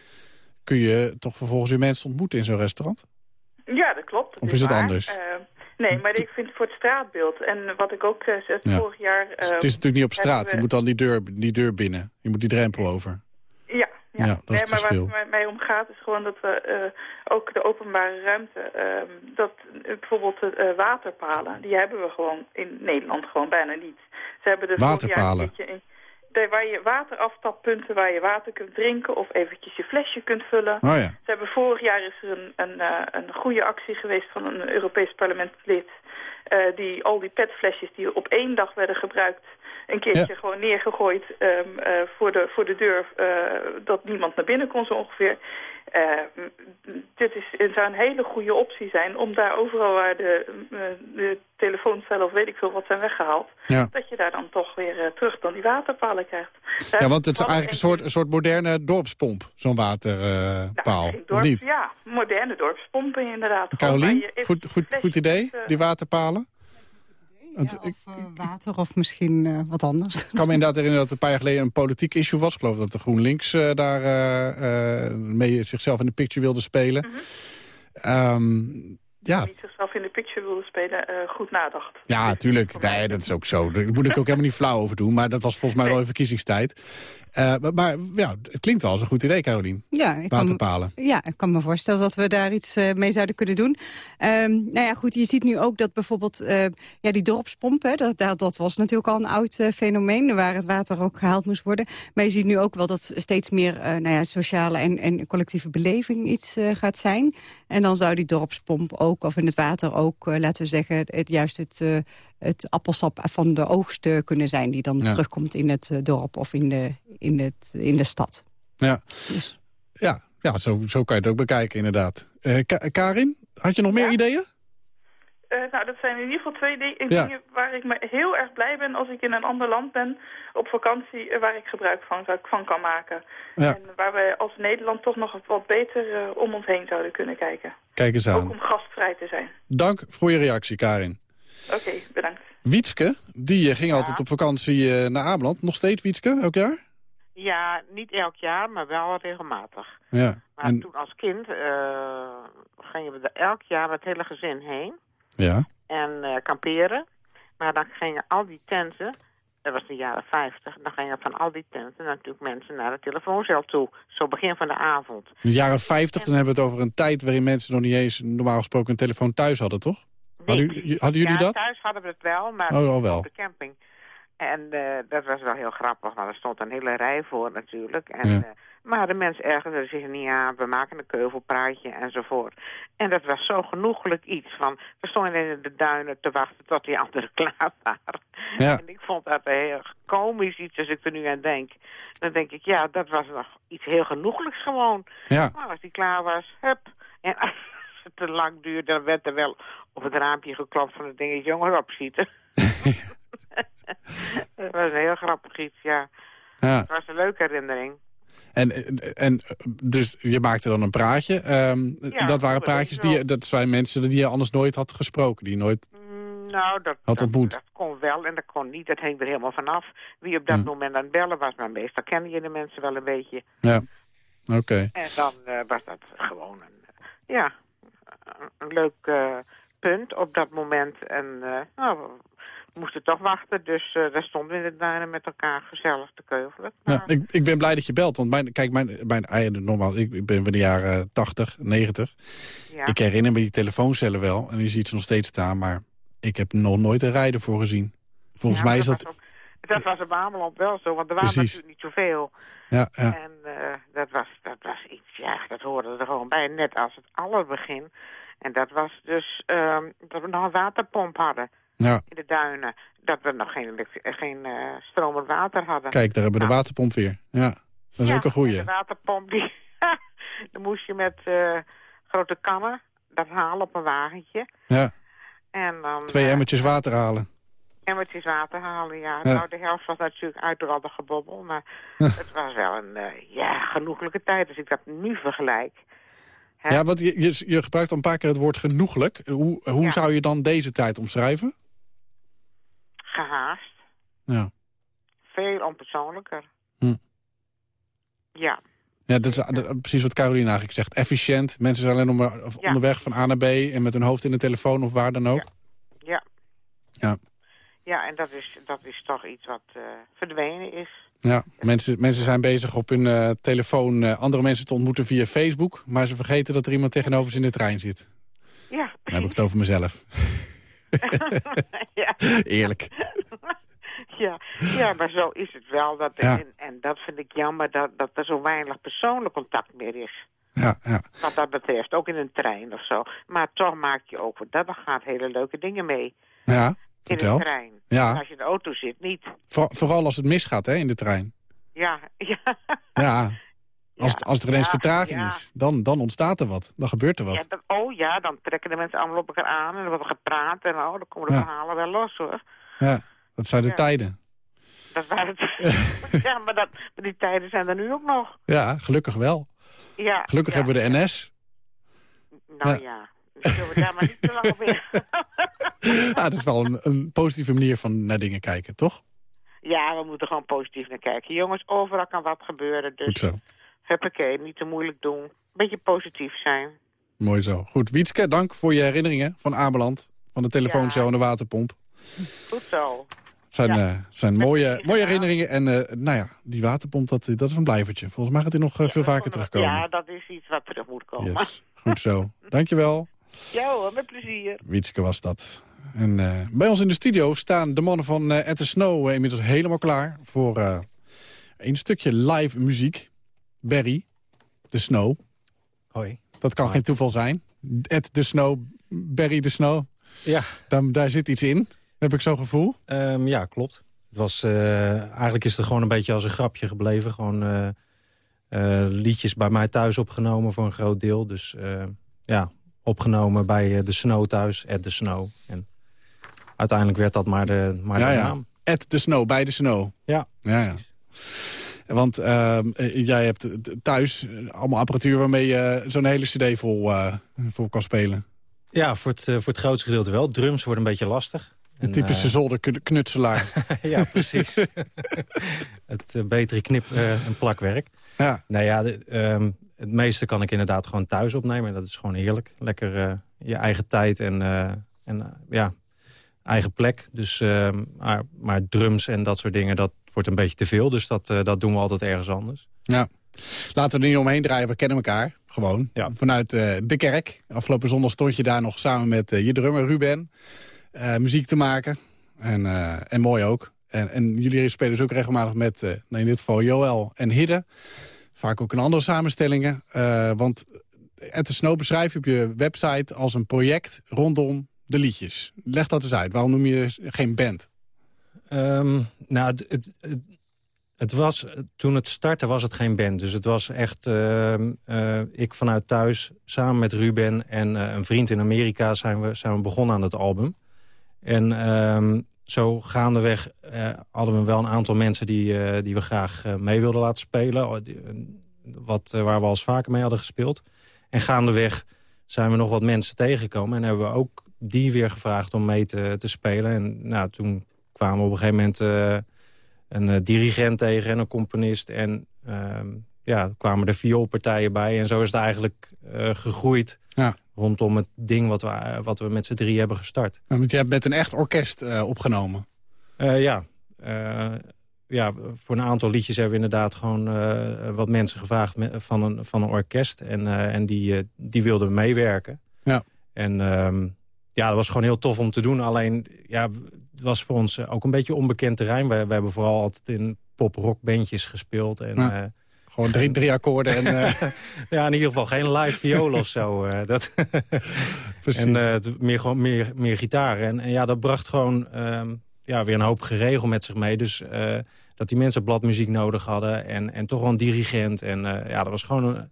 kun je toch vervolgens weer mensen ontmoeten in zo'n restaurant.
Ja, dat klopt. dat
Of is het
waar.
anders?
Eh, nee, maar ik vind voor het straatbeeld. En wat ik ook zei,
Ja.
vorig jaar...
het is
eh,
natuurlijk niet op straat. Je moet dan die deur, die deur binnen. Je moet die drempel over.
Ja, ja.
Ja, dat is
nee,
het
maar waar het mij- om gaat is gewoon dat we eh, ook de openbare ruimte, ehm, dat eh, bijvoorbeeld de eh, waterpalen, die hebben we gewoon in Nederland gewoon bijna niet. Ze hebben jaar
Waterpalen?
een beetje in- de- waar je waterafstappunten, waar je water kunt drinken of eventjes je flesje kunt vullen.
Oh ja.
Ze hebben vorig jaar is er een, een, eh, een goede actie geweest van een Europees parlementslid. eh, die al die petflesjes die op één dag werden gebruikt... een keertje
Ja.
gewoon neergegooid ehm, eh, voor, de, voor de deur... eh, dat niemand naar binnen kon zo ongeveer. Eh, m- m- dit is, het zou een hele goede optie zijn om daar overal waar de, eh, de telefooncellen of weet ik veel wat zijn weggehaald...
Ja.
dat je daar dan toch weer terug dan die waterpalen krijgt. Daar
Ja, want het is eigenlijk een soort, een soort moderne dorpspomp, zo'n waterpaal.
Nou,
of niet?
Ja, moderne dorpspompen inderdaad.
Carolien, goed, goed, goed idee, die waterpalen? Want
Ja,
ik
of eh, water of misschien eh, wat anders.
kan me inderdaad herinneren dat een paar jaar geleden een politiek issue was. Ik geloof dat de GroenLinks eh, daar eh, eh, mee zichzelf in de picture wilde spelen.
Mhm.
Ehm, ja,
niet zichzelf in de picture wilde spelen, eh, goed nadacht.
ja,
Dus
tuurlijk. Nee, dat is ook zo. Daar moet ik ook helemaal niet flauw over doen. Maar dat was volgens mij wel in verkiezingstijd. Eh, maar, maar ja, het klinkt wel als een goed idee, Carolien.
Ja, ik kan,
Waterpalen.
ja, ik kan me voorstellen dat we daar iets eh, mee zouden kunnen doen. Ehm, nou ja, goed, je ziet nu ook dat bijvoorbeeld eh, ja, die dorpspompen... Dat, dat, dat was natuurlijk al een oud fenomeen... waar het water ook gehaald moest worden. Maar je ziet nu ook wel dat steeds meer eh, nou ja, sociale en, en collectieve beleving iets eh, gaat zijn. En dan zou die dorpspomp ook, of in het water ook, eh, laten we zeggen... Het, juist het, eh, het appelsap van de oogst eh, kunnen zijn... die dan
Ja.
terugkomt in het eh, dorp of in de, in het, in de stad.
Ja,
Dus.
ja, ja zo, zo kan je het ook bekijken, inderdaad. Eh, Ka- Karin, had je nog meer
Ja?
ideeën?
Eh, nou, dat zijn in ieder geval twee di-
Ja.
dingen waar ik me heel erg blij ben als ik in een ander land ben op vakantie, eh, waar ik gebruik van, kan maken.
Ja.
En waar we als Nederland toch nog wat beter eh, om ons heen zouden kunnen kijken.
Kijk eens
Ook
aan.
om gastvrij te zijn.
Dank voor je reactie, Karin.
Oké, bedankt.
Wietske, die ging altijd op vakantie eh, naar Ameland. Nog steeds Wietske, elk jaar?
Ja, niet elk jaar, maar wel regelmatig.
Ja.
Maar
En,
toen als kind eh, gingen we er elk jaar met het hele gezin heen
ja.
en eh, kamperen. Maar dan gingen al die tenten, dat was de jaren 50, dan gingen van al die tenten natuurlijk mensen naar de telefooncel toe. Zo begin van de avond.
In de jaren 50, dan hebben we het over een tijd waarin mensen nog niet eens normaal gesproken een telefoon thuis hadden, toch? Hadden, u- hadden jullie
ja,
dat?
thuis hadden we het wel, maar
Oh, wel.
op de camping. En eh, dat was wel heel grappig, maar er stond een hele rij voor natuurlijk. En
Ja.
eh, Maar de mensen ergerden zich niet aan. We maken een keuvelpraatje enzovoort. En dat was zo genoeglijk iets van... We stonden in de duinen te wachten tot die anderen klaar waren.
Ja.
En ik vond dat een heel komisch iets als ik er nu aan denk. Dan denk ik, ja, dat was nog iets heel genoeglijks gewoon.
Ja.
Maar als die klaar was, hup. En als het te lang duurde, dan werd er wel op het raampje geklopt van het dingetje, jongen, opschieten. dat was een heel grappig iets, ja.
Ja.
Het was een leuke herinnering.
En, en dus je maakte dan een praatje. Ehm,
Ja,
dat waren
dat
praatjes die dat zijn mensen die je anders nooit had gesproken. Die je nooit
Nou, dat,
had ontmoet.
dat kon wel en dat kon niet. Dat hing er helemaal vanaf wie op dat
Hm.
moment aan het bellen was. Maar meestal kende je de mensen wel een beetje.
Ja, oké.
En dan eh, was dat gewoon een, eh, ja, een- leuk eh, punt op dat moment. En nou, moesten toch wachten. Dus eh, daar stonden we in de duinen met elkaar gezellig te keuvelen.
Ja, ik, ik ben blij dat je belt. Want mijn, kijk, mijn, mijn, ah, normaal, ik, ik ben van de jaren 80, 90.
Ja.
Ik herinner me die telefooncellen wel. En je ziet ze nog steeds staan. Maar ik heb nog nooit een rijden voor gezien. Volgens
Ja,
mij is dat...
dat was op Ameland wel zo, want er waren
Precies.
natuurlijk niet zoveel.
Ja, ja.
En eh, dat, was, dat was iets, ja, dat hoorde er gewoon bij. Net als het allerbegin. En dat was dus ehm, dat we nog een waterpomp hadden
ja.
in de duinen. Dat we nog geen, eh, geen eh, stromend water hadden.
Kijk, daar hebben we de waterpomp weer. Ja, dat is
Nou.
Ook een goeie.
De waterpomp, die, dan moest je met eh, grote kannen dat halen op een wagentje.
Ja,
En dan
twee emmertjes water halen.
emmertjes water halen, ja.
Ja.
Nou, de helft was natuurlijk uit door al de gebobbel. Maar het was wel een eh, ja, genoeglijke tijd. Als ik dat nu vergelijk. Hè?
Ja, want je, je, je gebruikt al een paar keer het woord genoeglijk. Hoe, hoe
Ja.
zou je dan deze tijd omschrijven?
Gehaast.
Ja.
Veel onpersoonlijker.
Hm.
Ja.
Ja, dat is dat- precies wat Caroline eigenlijk zegt. Efficiënt. Mensen zijn alleen maar
Ja.
onderweg van A naar B... en met hun hoofd in de telefoon of waar dan ook.
Ja.
Ja.
Ja, en dat is, dat is toch iets wat eh, verdwenen is.
Ja, mensen, mensen zijn bezig op hun eh, telefoon eh, andere mensen te ontmoeten via Facebook... maar ze vergeten dat er iemand tegenover ze in de trein zit.
Ja,
Dan heb ik het over mezelf.
ja.
Eerlijk.
Ja, ja, maar zo is het wel. Dat,
Ja.
en, en dat vind ik jammer dat, dat er zo weinig persoonlijk contact meer is.
Ja, ja.
Wat dat betreft, ook in een trein of zo. Maar toch maak je ook dat gaat hele leuke dingen mee.
Ja,
In een trein.
Ja.
En als je in de auto zit, niet.
Voor- vooral als het misgaat hè, in de trein.
Ja, ja.
Ja, als, het, als er ineens
Ja,
vertraging
ja.
is, dan, dan ontstaat er wat. Dan gebeurt er wat.
dan, oh ja, dan trekken de mensen allemaal op elkaar aan en er wordt gepraat en oh, dan komen de verhalen wel los hoor.
Ja, dat zijn de tijden.
Dat waren het. ja, maar, dat, die tijden zijn er nu ook nog.
Ja, gelukkig wel.
Ja,
Gelukkig hebben we de NS.
Nou
Ja.
dan zullen we daar maar niet te lang op in.
Ja, dat is wel een, een positieve manier van naar dingen kijken, toch?
Ja, we moeten gewoon positief naar kijken. Jongens, overal kan wat gebeuren. Dus
Goed zo.
Huppakee, niet te moeilijk doen. Beetje positief zijn.
Mooi zo. Goed, Wietske, dank voor je herinneringen van Ameland. Van de telefooncel en de waterpomp.
Goed zo.
Het zijn,
Ja.
eh, zijn mooie, mooie herinneringen. En eh, nou ja, die waterpomp, dat, dat is een blijvertje. Volgens mij gaat hij nog eh, veel vaker terugkomen.
Ja, dat is iets wat terug moet komen.
Yes. Goed zo. Dankjewel.
Ja hoor, met plezier.
Wietske was dat. En bij ons in de studio staan de mannen van At The Snow inmiddels helemaal klaar voor een stukje live muziek. Barry, The Snow.
Hoi.
Dat kan geen toeval zijn. At The Snow, Barry The Snow.
Ja.
Daar, daar zit iets in, heb ik zo'n gevoel.
Ehm, ja, klopt. Het was, eh, eigenlijk is het gewoon een beetje als een grapje gebleven. Gewoon eh, eh, liedjes bij mij thuis opgenomen voor een groot deel. Dus ja, opgenomen bij de Snow thuis, at the Snow. En uiteindelijk werd dat maar de, maar
ja,
de
ja.
naam.
At The Snow, bij The Snow.
Ja,
Ja, ja. Want ehm, eh, jij hebt thuis eh, allemaal apparatuur waarmee je zo'n hele cd vol, eh, vol kan spelen.
Ja, voor het, voor het grootste gedeelte wel. Drums worden een beetje lastig.
Een
En,
typische
eh,
zolderknutselaar.
ja, precies. het betere knip- en plakwerk.
Ja.
Nou ja, de, ehm, het meeste kan ik inderdaad gewoon thuis opnemen. En dat is gewoon heerlijk. Lekker je eigen tijd en, en ja, eigen plek. Dus, ehm, maar, maar drums en dat soort dingen, dat wordt een beetje te veel. Dus dat, eh, dat doen we altijd ergens anders.
Ja. Laten we er niet omheen draaien, we kennen elkaar. Gewoon. Vanuit eh, de kerk. Afgelopen zondag stond je daar nog samen met eh, je drummer Ruben. muziek te maken. En, en mooi ook. En, en jullie spelen dus ook regelmatig met, nou in dit geval Joël en Hidde. Vaak ook in andere samenstellingen. Want At the Snow beschrijf je op je website als een project rondom de liedjes. Leg dat eens uit. Waarom noem je geen band?
Um, nou, het, het, was, toen het startte was het geen band. Dus het was echt uh, uh, ik vanuit thuis samen met Ruben en uh, een vriend in Amerika zijn we, zijn we begonnen aan het album. En um, zo gaandeweg uh, hadden we wel een aantal mensen die, die we graag mee wilden laten spelen. Wat, waar we al vaker mee hadden gespeeld. En gaandeweg zijn we nog wat mensen tegengekomen. En hebben we ook die weer gevraagd om mee te, te spelen. En nou, toen kwamen we op een gegeven moment een dirigent tegen en een componist. En ehm, ja, kwamen er vioolpartijen bij. En zo is het eigenlijk gegroeid. Ja rondom het ding wat we, wat we met z'n drie hebben gestart.
Want jij hebt met een echt orkest opgenomen.
Ja. Ja, voor een aantal liedjes hebben we inderdaad gewoon wat mensen gevraagd van, een, van een orkest. En, en die, die wilden meewerken. Ja. En ehm, ja, dat was gewoon heel tof om te doen. Alleen, ja, was voor ons ook een beetje onbekend terrein. We, we hebben vooral altijd in pop-rock bandjes gespeeld. En, ja.
Gewoon drie, drie akkoorden. En, uh...
ja, in ieder geval geen live viool of zo. Uh, dat en meer, gewoon, meer, meer gitaar. En, en, ja, dat bracht gewoon um, ja, weer een hoop geregel met zich mee. Dus dat die mensen bladmuziek nodig hadden. En, en toch wel een dirigent. En ja, dat was gewoon een,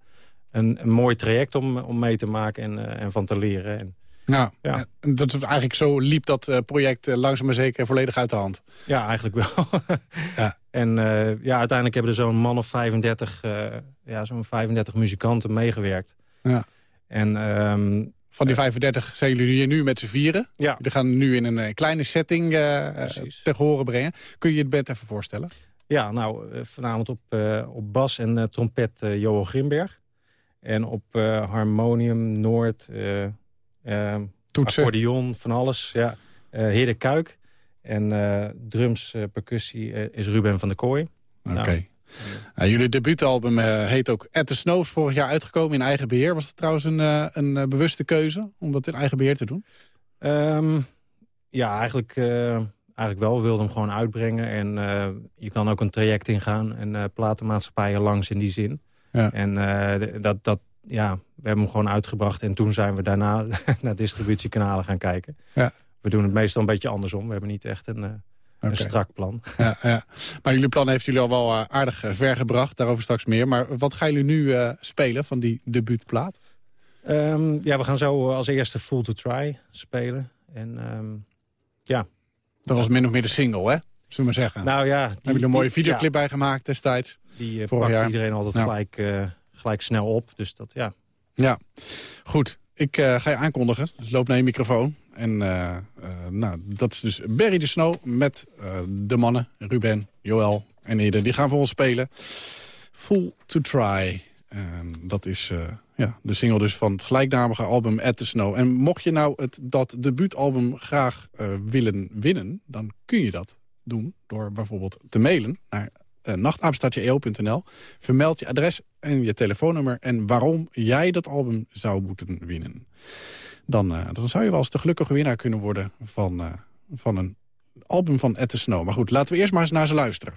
een, een, mooi traject om, om mee te maken en, en van te leren. En,
nou, ja. dat is eigenlijk zo liep dat uh, project uh, langzaam maar zeker volledig uit de hand.
Ja, eigenlijk wel. ja. En uh, ja, uiteindelijk hebben er zo'n man of 35, ja, zo'n 35 muzikanten meegewerkt. Ja. En, um,
Van die 35 zijn jullie hier nu met z'n vieren. Ja. Die gaan nu in een kleine setting te horen brengen. Kun je je het band even voorstellen?
Ja, nou, vanavond op, op bas en trompet Johan Grimberg. En op harmonium, Noord... Uh, Toetsen. Accordeon, van alles. Ja. Uh, Heerde Kuik. En uh, drums, uh, percussie is Ruben van der Kooi.
Oké. Okay. Nou, jullie debuutalbum heet ook At the Snow. vorig jaar uitgekomen in eigen beheer. Was het trouwens een, een bewuste keuze om dat in eigen beheer te doen?
Um, ja, eigenlijk, eigenlijk wel. We wilden hem gewoon uitbrengen. En je kan ook een traject ingaan. En platenmaatschappijen langs in die zin. Ja. En dat, dat, ja, we hebben hem gewoon uitgebracht. En toen zijn we daarna naar distributiekanalen gaan kijken. Ja. We doen het meestal een beetje andersom. We hebben niet echt een, uh, een strak plan.
Ja, ja. Maar jullie plan heeft jullie al wel uh, aardig uh, ver gebracht. Daarover straks meer. Maar wat gaan jullie nu spelen van die debuutplaat?
Um, ja, we gaan zo als eerste Full to Try spelen. En um, ja.
Dat was min of meer de single, hè? Zullen we maar zeggen.
Nou ja.
Die, Hebben jullie een mooie videoclip bij gemaakt destijds?
Die pakt jaar. iedereen altijd nou. gelijk gelijk snel op. Dus dat, ja.
Ja, goed. Ik uh, ga je aankondigen. Dus loop naar je microfoon. En uh, uh, nou, dat is dus Barry de Snow met de mannen. Ruben, Joël en Ede. Die gaan voor ons spelen. Full to Try. En dat is ja, de single dus van het gelijknamige album At the Snow. En mocht je nou het, dat debuutalbum graag willen winnen... dan kun je dat doen door bijvoorbeeld te mailen naar uh, Vermeld je adres en je telefoonnummer en waarom jij dat album zou moeten winnen. Dan, uh, dan zou je wel eens de gelukkige winnaar kunnen worden van, uh, van een album van Ed Snow. Maar goed, laten we eerst maar eens naar ze luisteren.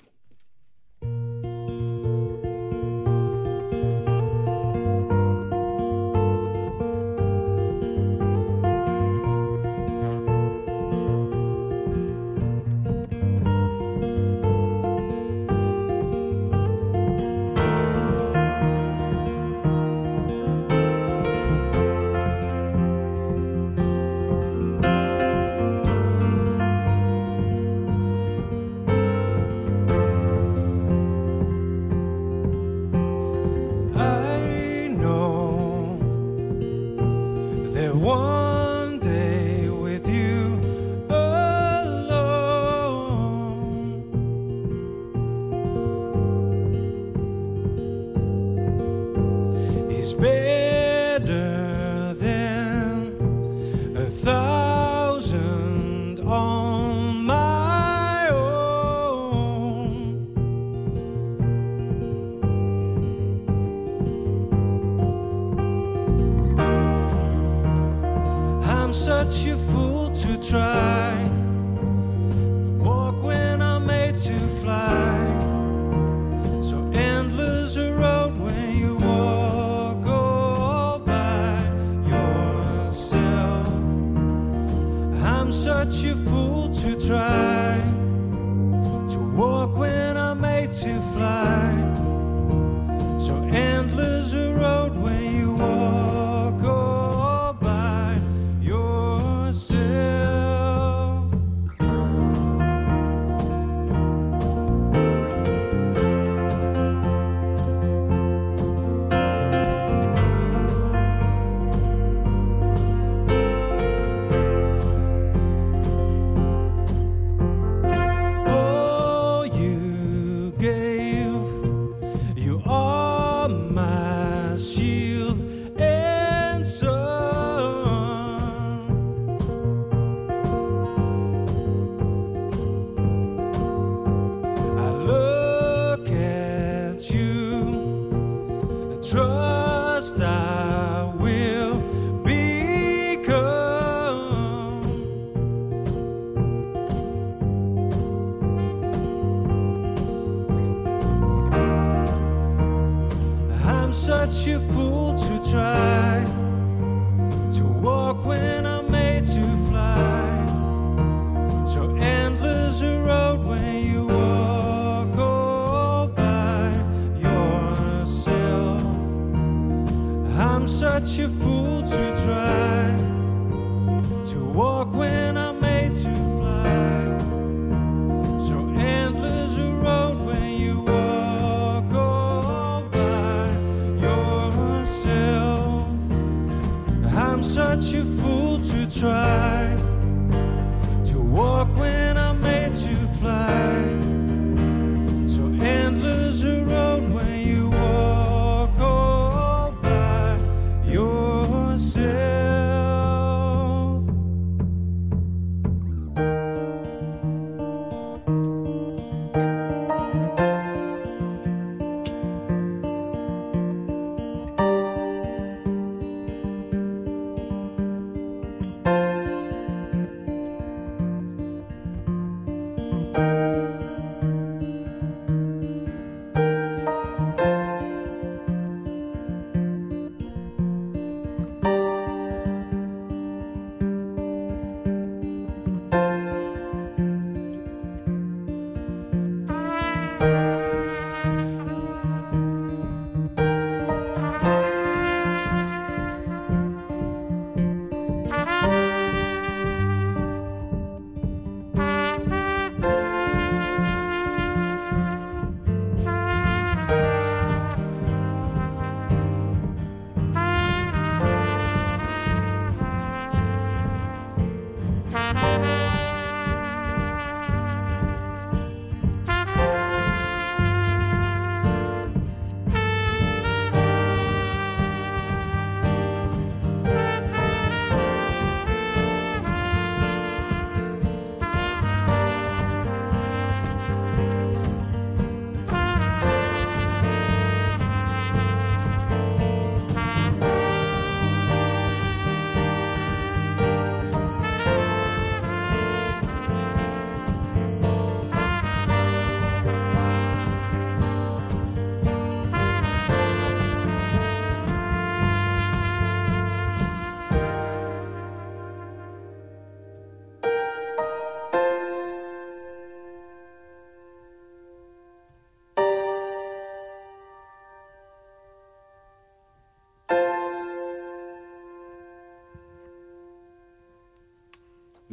A
fool to try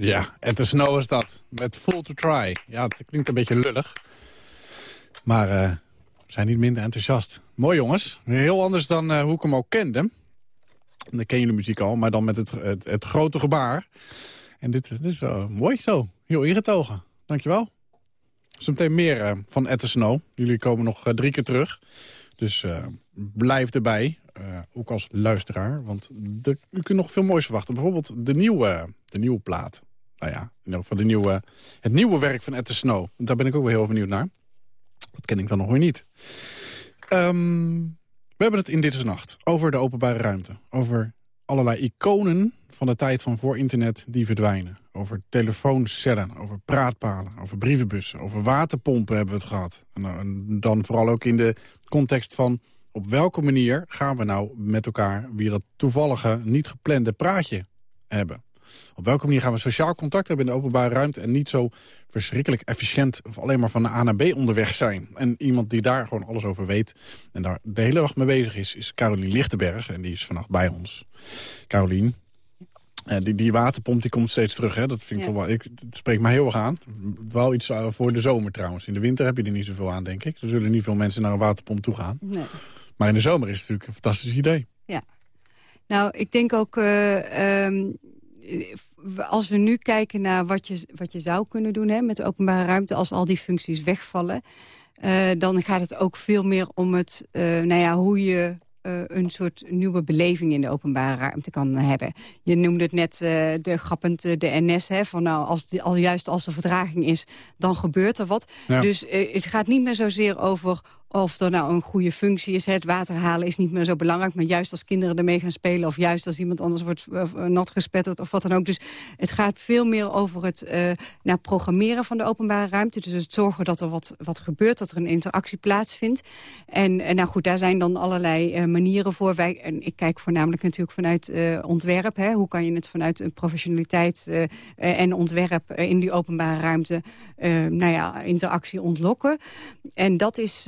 Ja, en te snow is dat. Met Full to Try. Ja, het klinkt een beetje lullig. Maar eh, we zijn niet minder enthousiast. Mooi jongens. Heel anders dan eh, hoe ik hem ook kende. Dan ken je de muziek al, maar dan met het, het, grote gebaar. En dit, is mooi zo. Heel ingetogen. Dankjewel. Zometeen meer eh, van Ed Snow. Jullie komen nog drie keer terug. Dus blijf erbij. Ook als luisteraar. Want u kunt nog veel moois verwachten. Bijvoorbeeld de nieuwe, de nieuwe plaat. Nou ja, in ieder geval de nieuwe, het nieuwe werk van Ed Snow. Daar ben ik ook wel heel benieuwd naar. Dat ken ik dan nog weer niet. Ehm, we hebben het in Dit is Nacht over de openbare ruimte. Over allerlei iconen van de tijd van voor internet die verdwijnen. Over telefooncellen, over praatpalen, over brievenbussen, over waterpompen hebben we het gehad. En dan- dan vooral ook in de context van op welke manier gaan we nou met elkaar weer dat toevallige, niet geplande praatje hebben. Op welke manier gaan we sociaal contact hebben in de openbare ruimte... en niet zo verschrikkelijk efficiënt of alleen maar van de A naar B onderweg zijn. En iemand die daar gewoon alles over weet en daar de hele dag mee bezig is... is Carolien Lichtenberg en die is vannacht bij ons. Carolien, eh, die, die waterpomp die komt steeds terug. Hè? Dat vind ik
Ja.
wel. Ik, het spreekt me heel erg aan. Wel iets eh, voor de zomer trouwens. In de winter heb je er niet zoveel aan, denk ik. Er zullen niet veel mensen naar een waterpomp toe gaan.
Nee.
Maar in de zomer is het natuurlijk een fantastisch idee.
Ja. Nou, ik denk ook... eh, ehm, eh, als we nu kijken naar wat je, wat je zou kunnen doen hè, met de openbare ruimte... als al die functies wegvallen... eh, dan gaat het ook veel meer om het, eh, nou ja, hoe je eh, een soort nieuwe beleving in de openbare ruimte kan hebben. Je noemde het net eh, de grappend eh, de NS, hè, van nou, als die, al juist als er vertraging is, dan gebeurt er wat.
Ja.
Dus eh, het gaat niet meer zozeer over of er nou een goede functie is. Het water halen is niet meer zo belangrijk. Maar juist als kinderen ermee gaan spelen... of juist als iemand anders wordt eh, nat gespetterd of wat dan ook. Dus het gaat veel meer over het eh, nou, programmeren van de openbare ruimte. Dus het zorgen dat er wat, wat gebeurt, dat er een interactie plaatsvindt. En, en nou goed, daar zijn dan allerlei eh, manieren voor. Wij, en ik kijk voornamelijk natuurlijk vanuit ontwerp. Hè. Hoe kan je het vanuit een professionaliteit en ontwerp... in die openbare ruimte nou ja, interactie ontlokken. En dat is...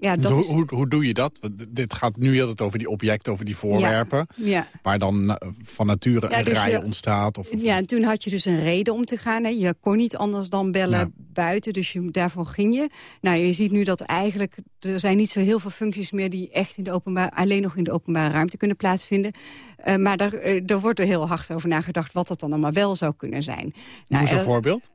ja,
Dus
dat
hoe,
is
hoe, hoe doe je dat? Dit gaat nu altijd over die objecten, over die voorwerpen.
ja.
Waar dan na- van nature
Ja,
een
dus
rij
je-
ontstaat. Of,
Ja, en toen had je dus een reden om te gaan. Hè. Je kon niet anders dan bellen buiten, dus je, daarvoor ging je. Nou, je ziet nu dat eigenlijk... er zijn niet zo heel veel functies meer... die echt in de openbaar, alleen nog in de openbare ruimte kunnen plaatsvinden. Eh, maar daar, eh, er wordt er heel hard over nagedacht... wat dat dan allemaal wel zou kunnen zijn.
Noem
Nou,
eens een
eh,
voorbeeld.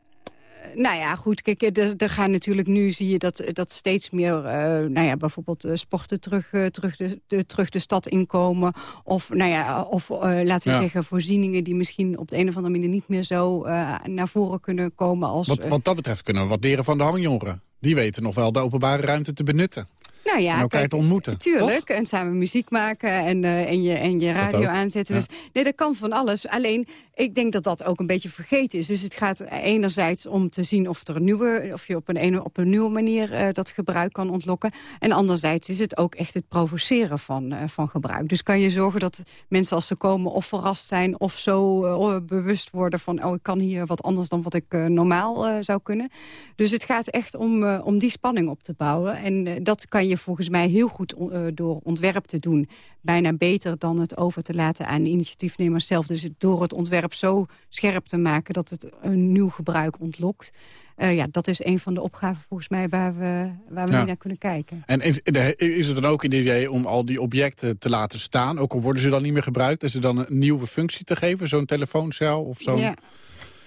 Nou ja, goed, kijk, er, er gaan natuurlijk nu zie je dat, dat steeds meer, eh, nou ja, bijvoorbeeld eh, sporten terug, eh, terug, de, de, terug de stad inkomen. Of, nou ja, of eh, laten we
Ja.
zeggen, voorzieningen die misschien op de een of andere manier niet meer zo eh, naar voren kunnen komen als...
Wat,
eh,
wat dat betreft kunnen we wat leren van de hangjongeren. Die weten nog wel de openbare ruimte te benutten.
Nou ja,
en elkaar
kijk,
te ontmoeten.
Tuurlijk, en samen muziek maken en, eh, en, je, en je radio aanzetten.
ja.
Dus nee, dat kan van alles. Alleen, ik denk dat dat ook een beetje vergeten is. Dus het gaat enerzijds om te zien of, er een nieuwe, of je op een, ene- op een nieuwe manier eh, dat gebruik kan ontlokken. En anderzijds is het ook echt het provoceren van, eh, van gebruik. Dus kan je zorgen dat mensen als ze komen of verrast zijn... of zo eh, bewust worden van, oh, ik kan hier wat anders dan wat ik normaal zou kunnen. Dus het gaat echt om, om die spanning op te bouwen. En dat kan je volgens mij heel goed eh, door ontwerp te doen. Bijna beter dan het over te laten aan de initiatiefnemers zelf. Dus door het ontwerp zo scherp te maken dat het een nieuw gebruik ontlokt. Eh, ja, dat is een van de opgaven volgens mij waar we, waar we
Ja.
naar kunnen kijken.
En is, is het dan ook een idee om al die objecten te laten staan? Ook al worden ze dan niet meer gebruikt. Is er dan een nieuwe functie te geven? Zo'n telefooncel of zo'n...
Ja.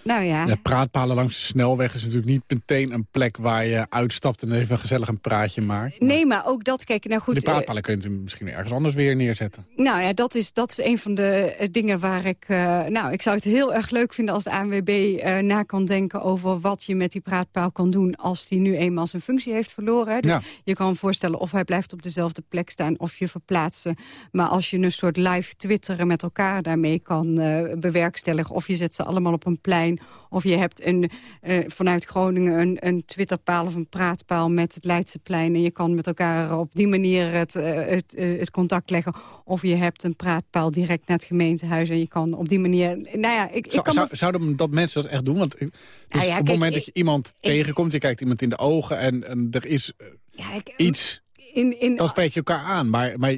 Nou ja.
Ja, praatpalen langs de snelweg is natuurlijk niet meteen een plek waar je uitstapt en even gezellig een praatje maakt.
Nee, maar ook dat, kijk, nou goed...
de
eh,
praatpalen kun je misschien ergens anders weer neerzetten.
Nou ja, dat is, dat is een van de eh, dingen waar ik... eh, nou, ik zou het heel erg leuk vinden als de ANWB na kan denken... over wat je met die praatpaal kan doen als die nu eenmaal zijn functie heeft verloren. Dus
Ja.
je kan voorstellen of hij blijft op dezelfde plek staan of je verplaatsen. Maar als je een soort live twitteren met elkaar daarmee kan bewerkstelligen... of je zet ze allemaal op een plein... of je hebt een, eh, vanuit Groningen een, een twitterpaal of een praatpaal met het Leidseplein... en je kan met elkaar op die manier het, eh, het, eh, het contact leggen. Of je hebt een praatpaal direct naar het gemeentehuis... en je kan op die manier... Nou ja, ik, ik
Zou,
kan me-
zouden dat mensen dat echt doen? Want ik- dus
Nou ja,
op het moment
ik-
dat je iemand tegenkomt, je kijkt iemand in de ogen... en, en er is iets,
in, in,
dan spreek je elkaar aan. Maar, maar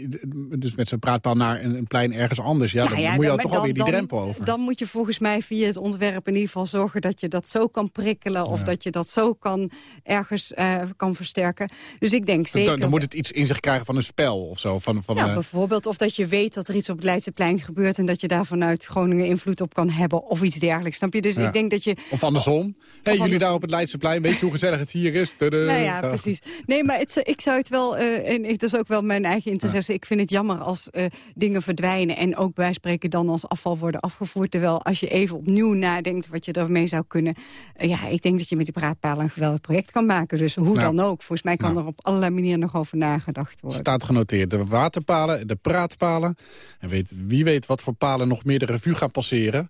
dus met zo'n praatpaal naar een, een plein ergens anders... ja,
Nou
dan
ja,
moet je
dan-
toch
dan-
alweer die drempel over.
Dan moet je volgens mij via het ontwerp in ieder geval zorgen... dat je dat zo kan prikkelen of dat je dat zo kan ergens eh, kan versterken. Dus ik denk zeker...
dan, dan moet het iets in zich krijgen van een spel of zo. Van, van,
Ja,
eh,
bijvoorbeeld of dat je weet dat er iets op het Leidseplein gebeurt... en dat je daar vanuit Groningen invloed op kan hebben of iets dergelijks. Snap je? Dus
Ja.
ik denk dat je...
Of andersom. hey, jullie
andersom.
daar op het Leidseplein, weet je hoe gezellig het hier is? Tudu.
Nou ja,
Zo.
precies. Nee, maar het, ik zou het wel, eh, en ik- dat is ook wel mijn eigen interesse. Ik vind het jammer als eh, dingen verdwijnen en ook bij spreken dan als afval worden afgevoerd. Terwijl als je even opnieuw nadenkt wat je ermee zou kunnen. eh, ja, ik denk dat je met die praatpalen een geweldig project kan maken. Dus hoe
Ja.
dan ook. Volgens mij kan
Nou.
er op allerlei manieren nog over nagedacht worden.
Staat genoteerd. De waterpalen, de praatpalen. En weet, wie weet wat voor palen nog meer de revue gaan passeren.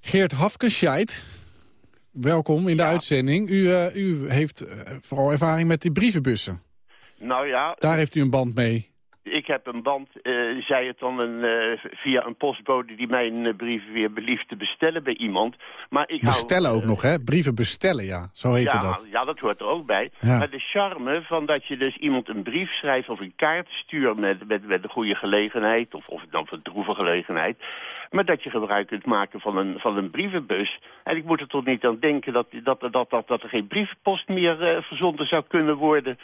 Geert Hafkenscheid, welkom in de uitzending. U, eh, u heeft vooral ervaring met die brievenbussen.
Nou ja,
Daar heeft u een band mee.
Ik heb een band, eh, zij het dan een, eh, via een postbode die mijn eh, brieven weer belieft te bestellen bij iemand. Maar ik
Bestellen
hou,
ook nog, hè? Brieven bestellen, ja. Zo heette
ja,
dat.
Ja, dat hoort er ook bij.
Ja.
Maar de charme van dat je dus iemand een brief schrijft of een kaart stuurt met, met, met een goede gelegenheid, of, of dan voor droeve gelegenheid, maar dat je gebruik kunt maken van een, van een brievenbus. En ik moet er toch niet aan denken dat, dat, dat, dat, dat er geen brievenpost meer verzonden zou kunnen worden.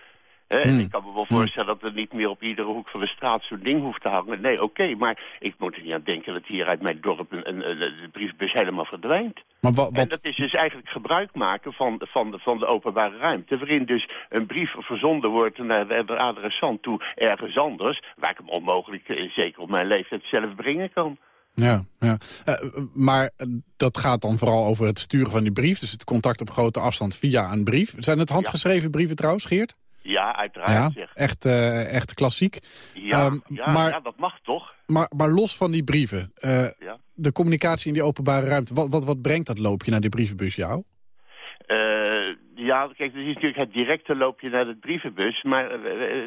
Hmm.
ik kan me wel voorstellen dat er niet meer op iedere hoek van de straat zo'n ding hoeft te hangen. Nee, oké, maar ik moet er niet aan denken dat hier uit mijn dorp een, een, een- de briefbus helemaal verdwijnt.
Maar wat,
En dat is dus eigenlijk gebruik maken van, van, de, van de openbare ruimte. Waarin dus een brief verzonden wordt naar de, adressant toe ergens anders. Waar ik hem onmogelijk, eh, zeker op mijn leeftijd, zelf brengen kan.
Ja, ja. Eh, maar dat gaat dan vooral over het sturen van die brief. Dus het contact op grote afstand via een brief. Zijn het handgeschreven brieven trouwens, Geert?
Ja, uiteraard.
Ja, echt, eh, echt klassiek.
Ja,
Ehm,
ja,
maar,
ja, dat mag toch?
maar, maar los van die brieven, eh,
Ja.
de communicatie in die openbare ruimte... Wat, wat, wat brengt dat loopje naar die brievenbus jou?
Eh, ja, kijk, dat is natuurlijk het directe loopje naar de brievenbus. Maar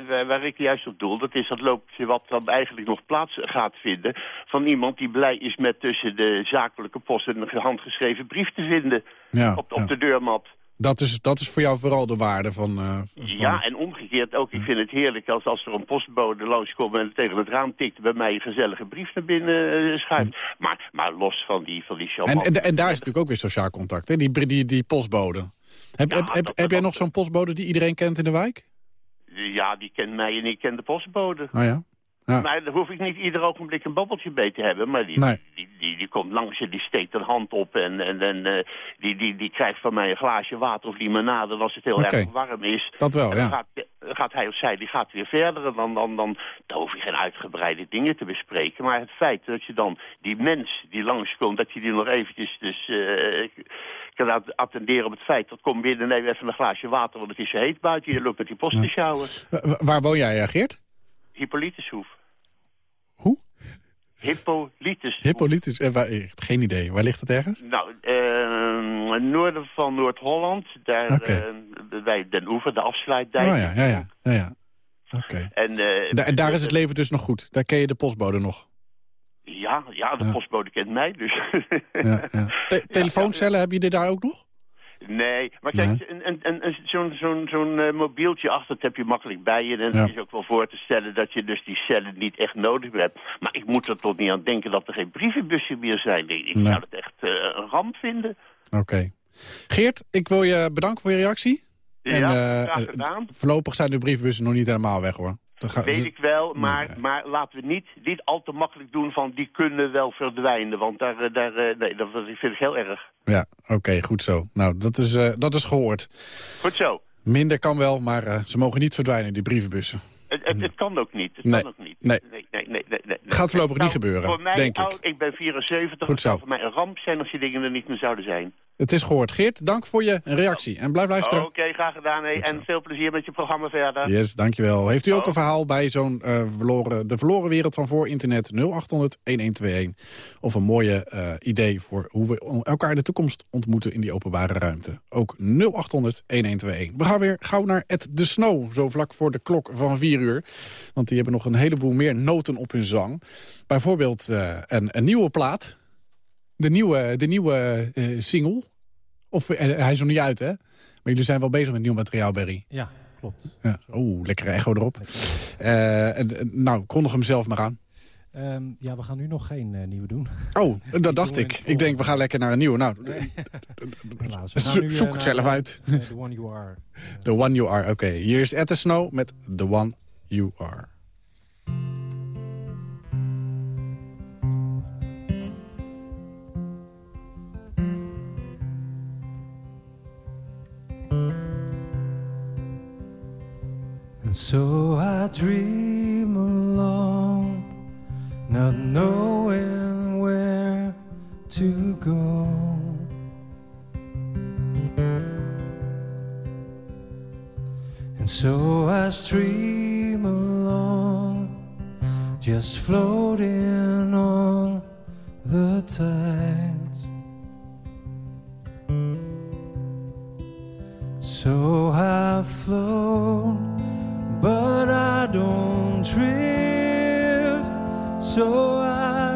waar- waar ik juist op doel, dat is dat loopje wat dan eigenlijk nog plaats gaat vinden... van iemand die blij is met tussen de zakelijke post en een handgeschreven brief te vinden
Ja,
op, op
ja.
de deurmat.
Dat, is, dat is voor jou vooral de waarde van... eh, van-
Ja, en omgekeerd ook. Ik vind het heerlijk als, als er een postbode langskomt en tegen het raam tikt... bij mij een gezellige brief naar binnen eh, schuift. Maar, maar los van die, van die
en,
charmante...
en, en daar is natuurlijk ook weer sociaal contact, hè? Die, die, die postbode. Heb, heb, heb, heb jij nog zo'n postbode die iedereen kent in de wijk?
Ja, die kent mij en ik ken de postbode.
Oh ja? Ja.
Maar daar hoef ik niet ieder ogenblik een babbeltje bij te hebben. Maar die,
Nee.
die, die, die komt langs en die steekt een hand op... en, en, en eh, die, die, die krijgt van mij een glaasje water of limonade... als het heel erg warm is...
Dat wel,
en dan
ja.
gaat, gaat hij of zij die gaat weer verder... en dan, dan, dan, dan hoef je geen uitgebreide dingen te bespreken. Maar het feit dat je dan die mens die langskomt... dat je die nog eventjes dus, eh, kan at- attenderen op het feit... dat komt binnen, neem even een glaasje water... want het is heet buiten, je loopt met die post te sjouwen.
Wa- wa- Waar woon jij, eh, Geert?
Hippolytushoef. Hippolytus.
Hippolytus, eh, waar- ik heb geen idee. Waar ligt het ergens?
Nou, eh, noorden van Noord-Holland, daar eh, bij Den Oever, de afsluitdijk.
Oh ja, ja, ja. ja, ja. Oké.
En, eh,
Da- en daar is het leven dus nog goed. Daar ken je de postbode nog.
Ja, ja, de
Ja.
postbode kent mij dus.
Ja, ja. Te- telefooncellen, heb je die daar ook nog?
Nee, maar kijk, een, een, een, een- zo'n zo'n zo'n eh, mobieltje achter, heb je makkelijk bij je. En
Ja.
het is ook wel voor te stellen dat je dus die cellen niet echt nodig hebt. Maar ik moet er toch niet aan denken dat er geen brievenbussen meer zijn. Ik
Nee.
zou het echt eh, een ramp vinden.
Oké. Geert, ik wil je bedanken voor je reactie.
Ja,
eh,
graag gedaan.
voorlopig zijn de brievenbussen nog niet helemaal weg, hoor. Ga-
Weet ik wel, maar, maar laten we niet, niet al te makkelijk doen van die kunnen wel verdwijnen. Want daar, eh, daar, eh, nee, dat vind ik heel erg.
Ja, oké, goed zo. Nou, dat is, eh, dat is gehoord.
Goed zo.
Minder kan wel, maar ze mogen niet verdwijnen, die brievenbussen.
Het, het, het kan ook niet. Het
Nee,
kan ook niet.
nee.
nee, nee, nee, nee, nee.
Gaat voorlopig niet
Nou,
gebeuren,
voor mij,
denk ik.
ik ben 74.
Goed
Het zou
zo.
voor mij een ramp zijn als die dingen er niet meer zouden zijn.
Het is gehoord. Geert, dank voor je reactie. En blijf luisteren.
Oké, graag gedaan. Hey. En veel plezier met je programma verder.
Yes, dankjewel. Heeft u ook
Oh.
een verhaal bij zo'n eh, verloren, de verloren wereld van voor internet 0800-1121? Of een mooie eh, idee voor hoe we elkaar in de toekomst ontmoeten in die openbare ruimte? Ook 0800-1121. We gaan weer gauw naar Ed de Snow, zo vlak voor de klok van 4 uur. Want die hebben nog een heleboel meer noten op hun zang. Bijvoorbeeld eh, een, een nieuwe plaat. De nieuwe, de nieuwe eh, single. Of eh, hij is nog niet uit, hè? Maar jullie zijn wel bezig met nieuw materiaal, Berry.
Ja, klopt.
Ja, Oeh, lekkere echo erop. Eh, en, en, nou, kondig hem zelf maar aan.
Ehm, ja, we gaan nu nog geen eh, nieuwe doen.
Oh, dat dacht ik. Ik denk, we gaan lekker naar een nieuwe. Nou,
Helaas. We gaan
zo-
nu, eh,
zoek het zelf
eh,
uit.
eh, The One You Are.
The One You Are. Oké, hier is the Snow met The One You Are.
And so I dream along, not knowing where to go. And so I stream along, just floating on the tides. So I float, but I don't
drift, so I.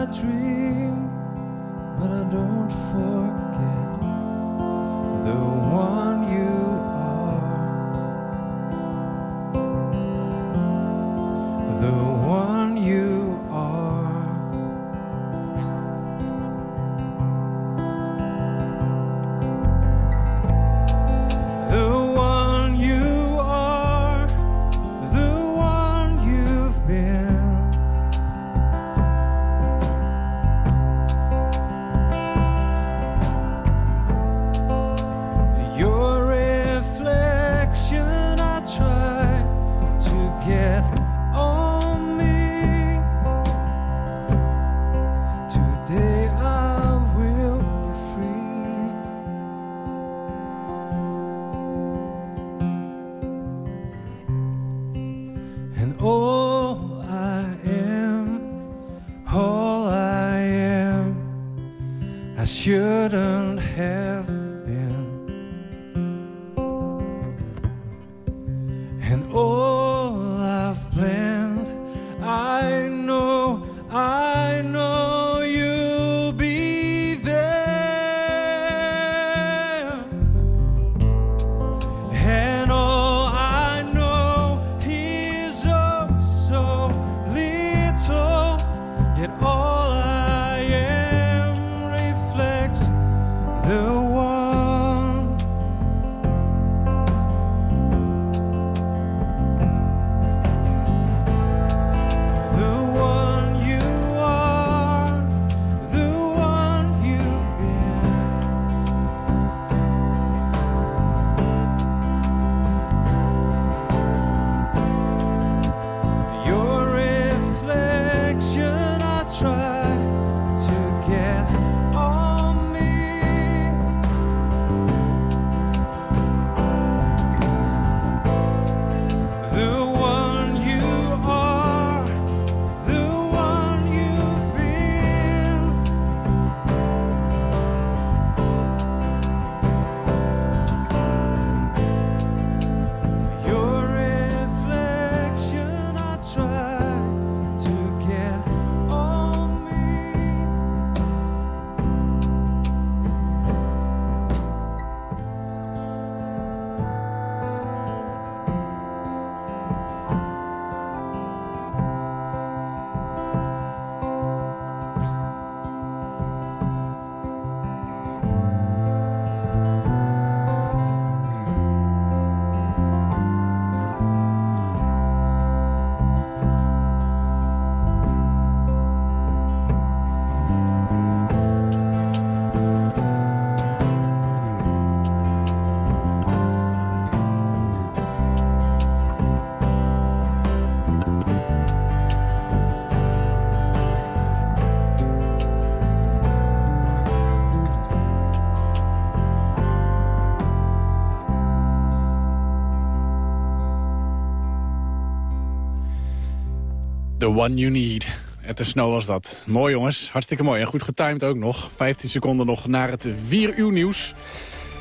One you need. Het is snel was dat. Mooi jongens, hartstikke mooi. En goed getimed ook nog. 15 seconden nog naar het 4 uur nieuws.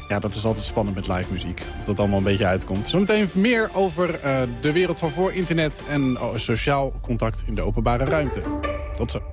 Ja, dat is altijd spannend met live muziek. Of dat allemaal een beetje uitkomt. Zometeen meer over eh, de wereld van voor internet... en oh, sociaal contact in de openbare ruimte. Tot zo.